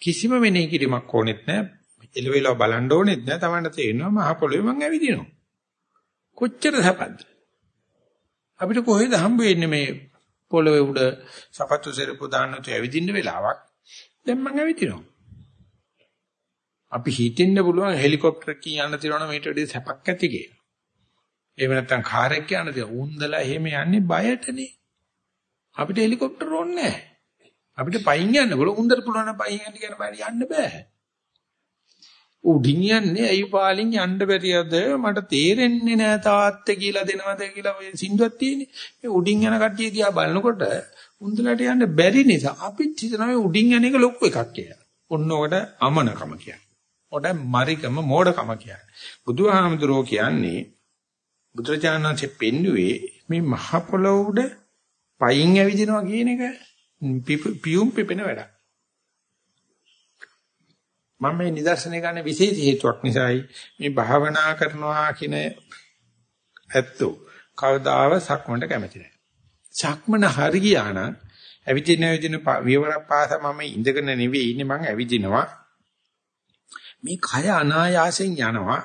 කිසිම වෙනේ කිරීමක් ඕනෙත් නැහැ. එළවෙලව බලන්න ඕනෙත් නැහැ. Tamanට තේරෙනවා මහ පොළොවේ මං ඇවිදිනවා. කොච්චර සපද්ද? අපිට කොහෙද හම්බ වෙන්නේ මේ පොළොවේ උඩ සපත්තු සෙරපු දාන්න තු ඇවිදින්න වෙලාවක්. දැන් මං ඇවිදිනවා. අපි හිතෙන්න පුළුවන් හෙලිකොප්ටර් එකකින් යන්න තියනවා මේට වැඩි සැපක් ඇති කියලා. එහෙම නැත්නම් කාර් එකක් යන්න තියන උන්දලා එහෙම යන්නේ බයටනේ. අපිට හෙලිකොප්ටර් ඕනේ නැහැ. අපිට පයින් යන්න පුළුවන් උන්දර පුළුවන් පයින් යන්න කියන බය යන්න බෑ. උඩින් යන්නේ ඇයි පාලින් යන්න බැරියද මට තේරෙන්නේ නෑ තාත්තේ කියලා දෙනවද කියලා ඔය සින්දුවක් තියෙන්නේ. මේ උඩින් යන කට්ටිය දිහා බලනකොට උන්දලට යන්න බැරි නිසා අපිත් හිතනවා මේ උඩින් යන එක ලොකු එකක් කියලා. ඔන්න ඔකට අමනකම කියන්නේ. ඔඩ මරිකම මෝඩකම කියන්නේ. බුදුහාමුදුරෝ කියන්නේ බුදුරජාණන්සේ පෙන්වුවේ මේ මහ පොළොව උඩ පයින් ඇවිදිනවා කියන එක පියුම් පිපෙන වැඩක්. මම මේ නිදර්ශනය ගන්න විශේෂ හේතුවක් නිසායි මේ භාවනා කරනවා කියන ඇත්තෝ කවදාව සක්මන්ට කැමති නැහැ. සක්මන හරි ගියා නම් ඇවිදින ඇවිදින විවරක් පාස මම ඉඳගෙන නෙවෙයි ඉන්නේ මං ඇවිදිනවා. මේ කය අනායාසයෙන් යනවා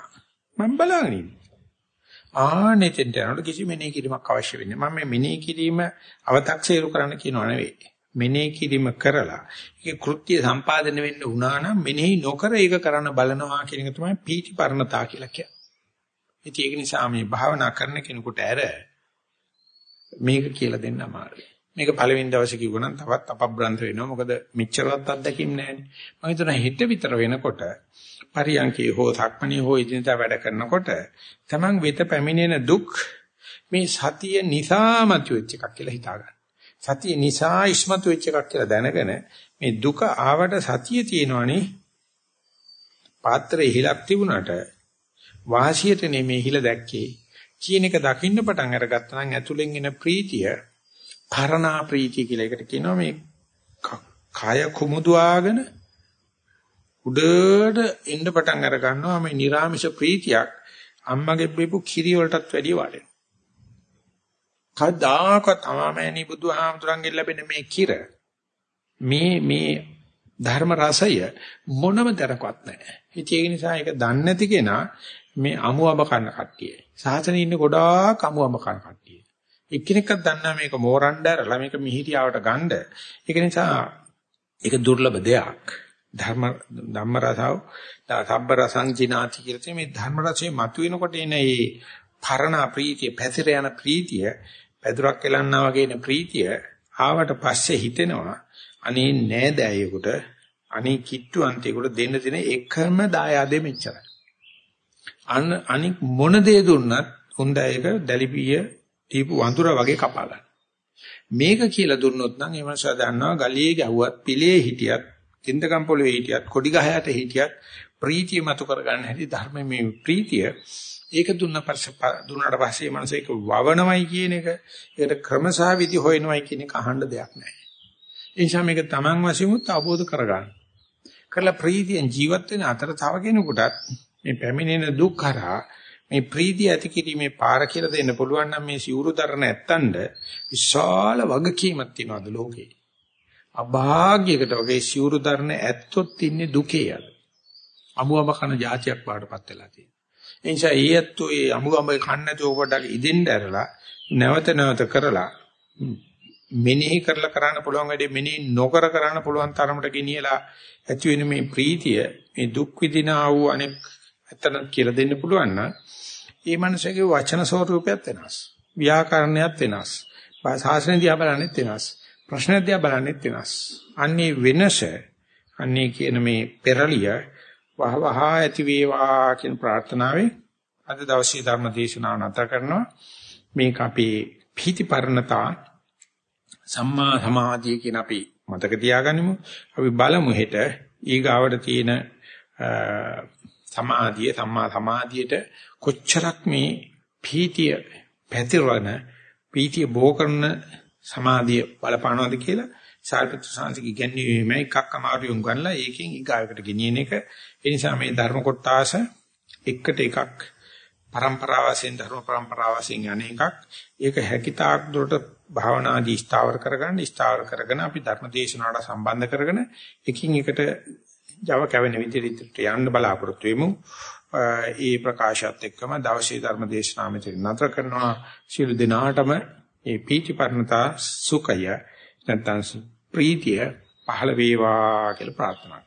මම බලාගෙන ඉන්නේ. ආනෙතෙන්ට යනකොට කිසි මෙනෙහි කිරීමක් අවශ්‍ය වෙන්නේ. මම මේ මෙනෙහි කිරීම අව탁සීරු කරන්න කියනව නෙවෙයි. මෙනෙහි කිරීම කරලා ඒක කෘත්‍ය සම්පාදනය වෙන්න උනා නම් මෙනෙහි නොකර ඒක කරන්න බලනවා කියන එක තමයි පීතිපරණතා කියලා කියන්නේ. ඉතින් ඒක නිසා මේ භාවනා කරන කෙනෙකුට ඇර මේක කියලා දෙන්න අමාරුයි. මේක පළවෙනි දවසේ කිව්වනම් තවත් අපබ්‍රන්ත වෙනවා. මොකද මෙච්චරවත් අත්දැකීම් නැහැනේ. මම හිතනවා හෙට විතර වෙනකොට පරියන්කේ හෝ සක්මණේ හෝ ඉදිනදා වැඩ කරනකොට Taman වෙත පැමිණෙන දුක් මේ සතිය නිසා මතුවෙච්ච එකක් කියලා හිතා ගන්න. සතිය නිසා ඉස්මතු වෙච්ච එකක් කියලා දැනගෙන මේ දුක ආවට සතිය තියෙනවනේ. පාත්‍රයේ හිලක් තිබුණාට වාසියට නෙමේ හිල දැක්කේ. කියන එක දකින්න පටන් අරගත්තා නම් ඇතුලෙන් එන ප්‍රීතිය පරණා ප්‍රීතිය කියලා එකට කියනවා මේ කය කුමුදුආගෙන උඩට එන්න පටන් අර ගන්නවා මේ නිර්ාමිෂ ප්‍රීතියක්. අම්මගේ බෙපු කිරි වලටත් වැඩිය වඩෙනවා. කවදාකවත් අමාමෑණි බුදුහාමුදුරන්ගෙන් ලැබෙන මේ කිර මේ මේ ධර්ම රසය මොනම තරකවත් නැහැ. ඉතින් ඒ නිසා ඒක දන්නේ නැති කෙනා මේ අමුඹ කන කට්ටිය. සාසනේ ඉන්න ගොඩාක් අමුඹ කන කට්ටිය. එක්කෙනෙක්වත් දන්නා මේක මෝරණ්ඩ ඇරලා මේක මිහිරියාවට ගන්න. ඒක නිසා ඒක දුර්ලභ දෙයක්. ධර්ම ධම්ම රසව සබ්බ රසං ජිනාති කියලා මේ ධර්ම රසයේ මතුවෙනකොට එන මේ පරණ ප්‍රීතිය පැතිර යන ප්‍රීතිය පැදුරක් එලන්නා වගේ එන ප්‍රීතිය ආවට පස්සේ හිතෙනවා අනේ නෑදෑයෙකුට අනේ කිට්ටු අන්තියෙකුට දෙන්න දෙන එකම දායාදෙ මෙච්චරයි. අන අනික් මොන දේ දුන්නත් හොඳයික දැලිපිය දීපු වඳුර වගේ කපා ගන්න. මේක කියලා දුන්නොත් නම් ඒ මනුස්සයා දන්නවා ගලියේ ගැහුවත් පිළේ හිටියත් තින්දකම් පොළවේ හිටියත් කොඩි ගහයට හිටියත් ප්‍රීතිය මතු කරගන්න හැටි ධර්මයේ මේ ප්‍රීතිය ඒක දුන්න පස්සේ දුන්නාට පස්සේ මනස ඒක වවනවයි කියන එක ඒකට ක්‍රමසා විදි හොයනවයි කියන එක අහන්න දෙයක් නැහැ. ඒ නිසා මේක Taman වශයෙන්ුත් අවබෝධ කරගන්න. කරලා ප්‍රීතියෙන් ජීවත් වෙන අතර තව කෙනෙකුටත් මේ පැමිණෙන දුක් කරා මේ ප්‍රීතිය ඇති කිරීමේ පාර කියලා දෙන්න පුළුවන් නම් මේ සිවුරු දරන ඇත්තන්ට විශාල වගකීමක් තියෙනවද ලෝකේ. අභාග්‍යයකට වගේ සිවුරු දරන ඇත්තොත් ඉන්නේ දුකේ යද. අමුඹ කන જાතියක් බාටපත් වෙලා තියෙනවා. ඒ නිසා ඒ ඇත්තෝ ඒ අමුඹ කන්න නැතුව පොඩ්ඩක් ඉදෙන්න ඇරලා නැවත නැවත කරලා මෙනෙහි කරලා කරන්න පුළුවන් වැඩේ මෙනෙහි නොකර කරන්න පුළුවන් තරමට ගෙනියලා ඇති වෙන මේ ප්‍රීතිය මේ දුක් විඳිනා වූ අනෙක් ඇත්තන කියලා දෙන්න පුළුවන් නම් ඒ මනුස්සයාගේ වචන ස්වරූපයත් වෙනස්. ව්‍යාකරණයත් වෙනස්. භාෂාසන දිහා බලන්නෙත් වෙනස්. ප්‍රශ්න දිහා බලන්නෙත් වෙනස්. අන්නේ වෙනස අන්නේ කියන මේ පෙරලිය වහ වහ ඇති වේවා කියන ප්‍රාර්ථනාවෙන් අද දවසේ ධර්ම දේශනාව නැත කරනවා. මේක අපේ පීතිපරණතා සම්මා සමාධිය කියන අපි මතක තියාගනිමු. අපි බලමු හෙට ඊගාවට තියෙන සමාධිය සම්මා සමාධියට කොච්චරක් මේ පීතිය පැතිරවන පීතිය බෝ කරන සමාධිය බලපානවද කියලා සාල්පත්‍ර සාංශික ඉගැන්වීමයි එකක් අමාරු යොමු ගන්නලා ඒකෙන් ඊගායකට ගෙනියන එක. ඒ නිසා මේ ධර්ම කොටාස එකට එකක් પરම්පරාව වශයෙන් ධර්ම પરම්පරාව වශයෙන් යන එකක්. ඒක හැකිතාක් දුරට භාවනාදී ස්ථාවර කරගන්න ස්ථාවර කරගෙන අපි ධර්ම දේශනාවට සම්බන්ධ කරගෙන එකින් එකට Java කැවෙන විදිහට යන්න බලාපොරොත්තු වෙමු. ඒ ප්‍රකාශයත් එක්කම දවසේ ධර්ම දේශනාව මෙතන නතර කරනවා. සියලු දිනාටම මේ පීති පරණතා සුඛය නැත්නම් ප්‍රීතිය පහළ වේවා කියලා ප්‍රාර්ථනා